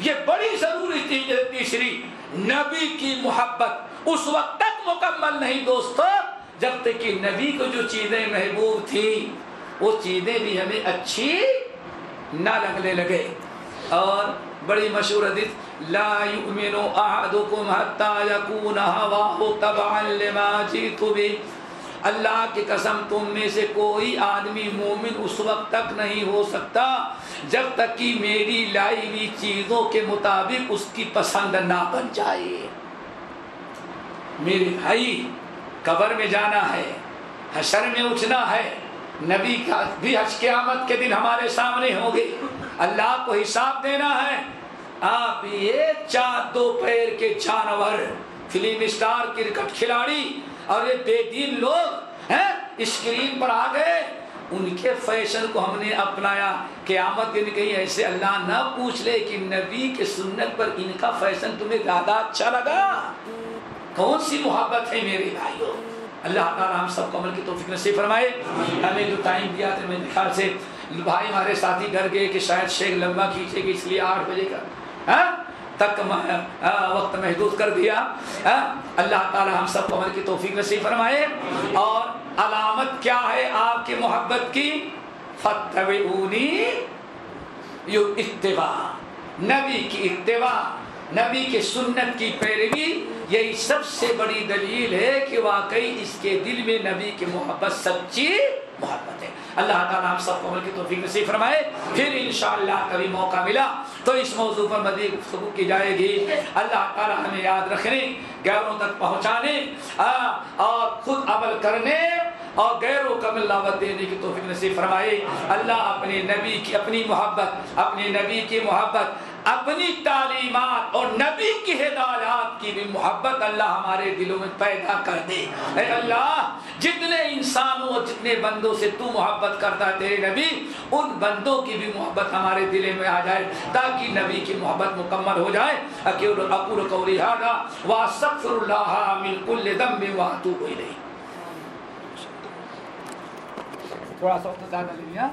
یہ بڑی ضروری چیز ہے تیسری، نبی کی محبت. اس وقت تک مکمل نہیں دوستو. جب تک کہ نبی کو جو چیزیں محبوب تھیں وہ چیزیں بھی ہمیں اچھی نہ لگنے لگے۔ اور بڑی مشہور حدیث، لا یؤمن احدکم حتی یکون هواه تبعا لما جئت به اللہ کی قسم، تم میں سے کوئی آدمی مومن اس وقت تک نہیں ہو سکتا جب تک کہ میری لائی ہوئی چیزوں کے مطابق اس کی پسند نہ بن جائے۔ میرے بھائی قبر میں جانا ہے، حشر میں اٹھنا ہے، نبی کا بھی حج قیامت کے دن ہمارے سامنے ہوں گے۔ اللہ کو حساب دینا ہے۔ آپ یہ چار دو پیر کے جانور، فلم اسٹار، کرکٹ کھلاڑی اور یہ بے دین لوگ، ہیں، اسکرین پر آ گئے۔ ان کے فیشن کو ہم نے اپنایا۔ قیامت دن کہیں ایسے اللہ نہ پوچھ لے کہ نبی کے سنت پر ان کا فیشن تمہیں زیادہ اچھا لگا۔ کون سی محبت ہے میرے بھائیوں؟ اللہ تعالیٰ ہم سب کو عمل کی توفیق نصیب فرمائے۔ ہمیں جو ٹائم دیا تھا میرے خیال سے، بھائی ہمارے ساتھی ڈر گئے کہ شاید شیخ لمبا کھینچے گی، اس لیے آٹھ بجے کا ہاں؟ تک وقت محدود کر دیا ہاں؟ اللہ تعالیٰ ہم سب کو عمل کی توفیق نصیب فرمائے۔ اور علامت کیا ہے آپ کی محبت کی؟ فتبعونی یو اتباع نبی کی اتباع، نبی کے سنت کی پیروی یہی سب سے بڑی دلیل ہے کہ واقعی اس کے دل میں نبی کی محبت سچی محبت ہے۔ اللہ تعالیٰ ہم سب کو عمل کی توفیق نصیب فرمائے۔ پھر انشاءاللہ کبھی موقع ملا تو اس موضوع پر مزید گفتگو کی جائے گی۔ اللہ تعالیٰ ہمیں یاد رکھنے غیروں تک پہنچانے اور خود عمل کرنے اور غیروں کو دعوت دینے کی توفیق نصیب فرمائے۔ اللہ اپنے نبی کی اپنی محبت، اپنے نبی کی محبت اپنی تعلیمات اور نبی کی ہدایات کی بھی محبت اللہ ہمارے دلوں میں پیدا کر دے۔ اے اللہ، جتنے انسانوں اور جتنے بندوں سے تو محبت کرتا ہے تیرے نبی، ان بندوں کی بھی محبت ہمارے دلے میں آ جائے تاکہ نبی کی محبت مکمل ہو جائے۔ اقور قولی هذا واستغفر الله من كل ذنب واتوب الیہ۔ تھوڑا سا زیادہ لیا۔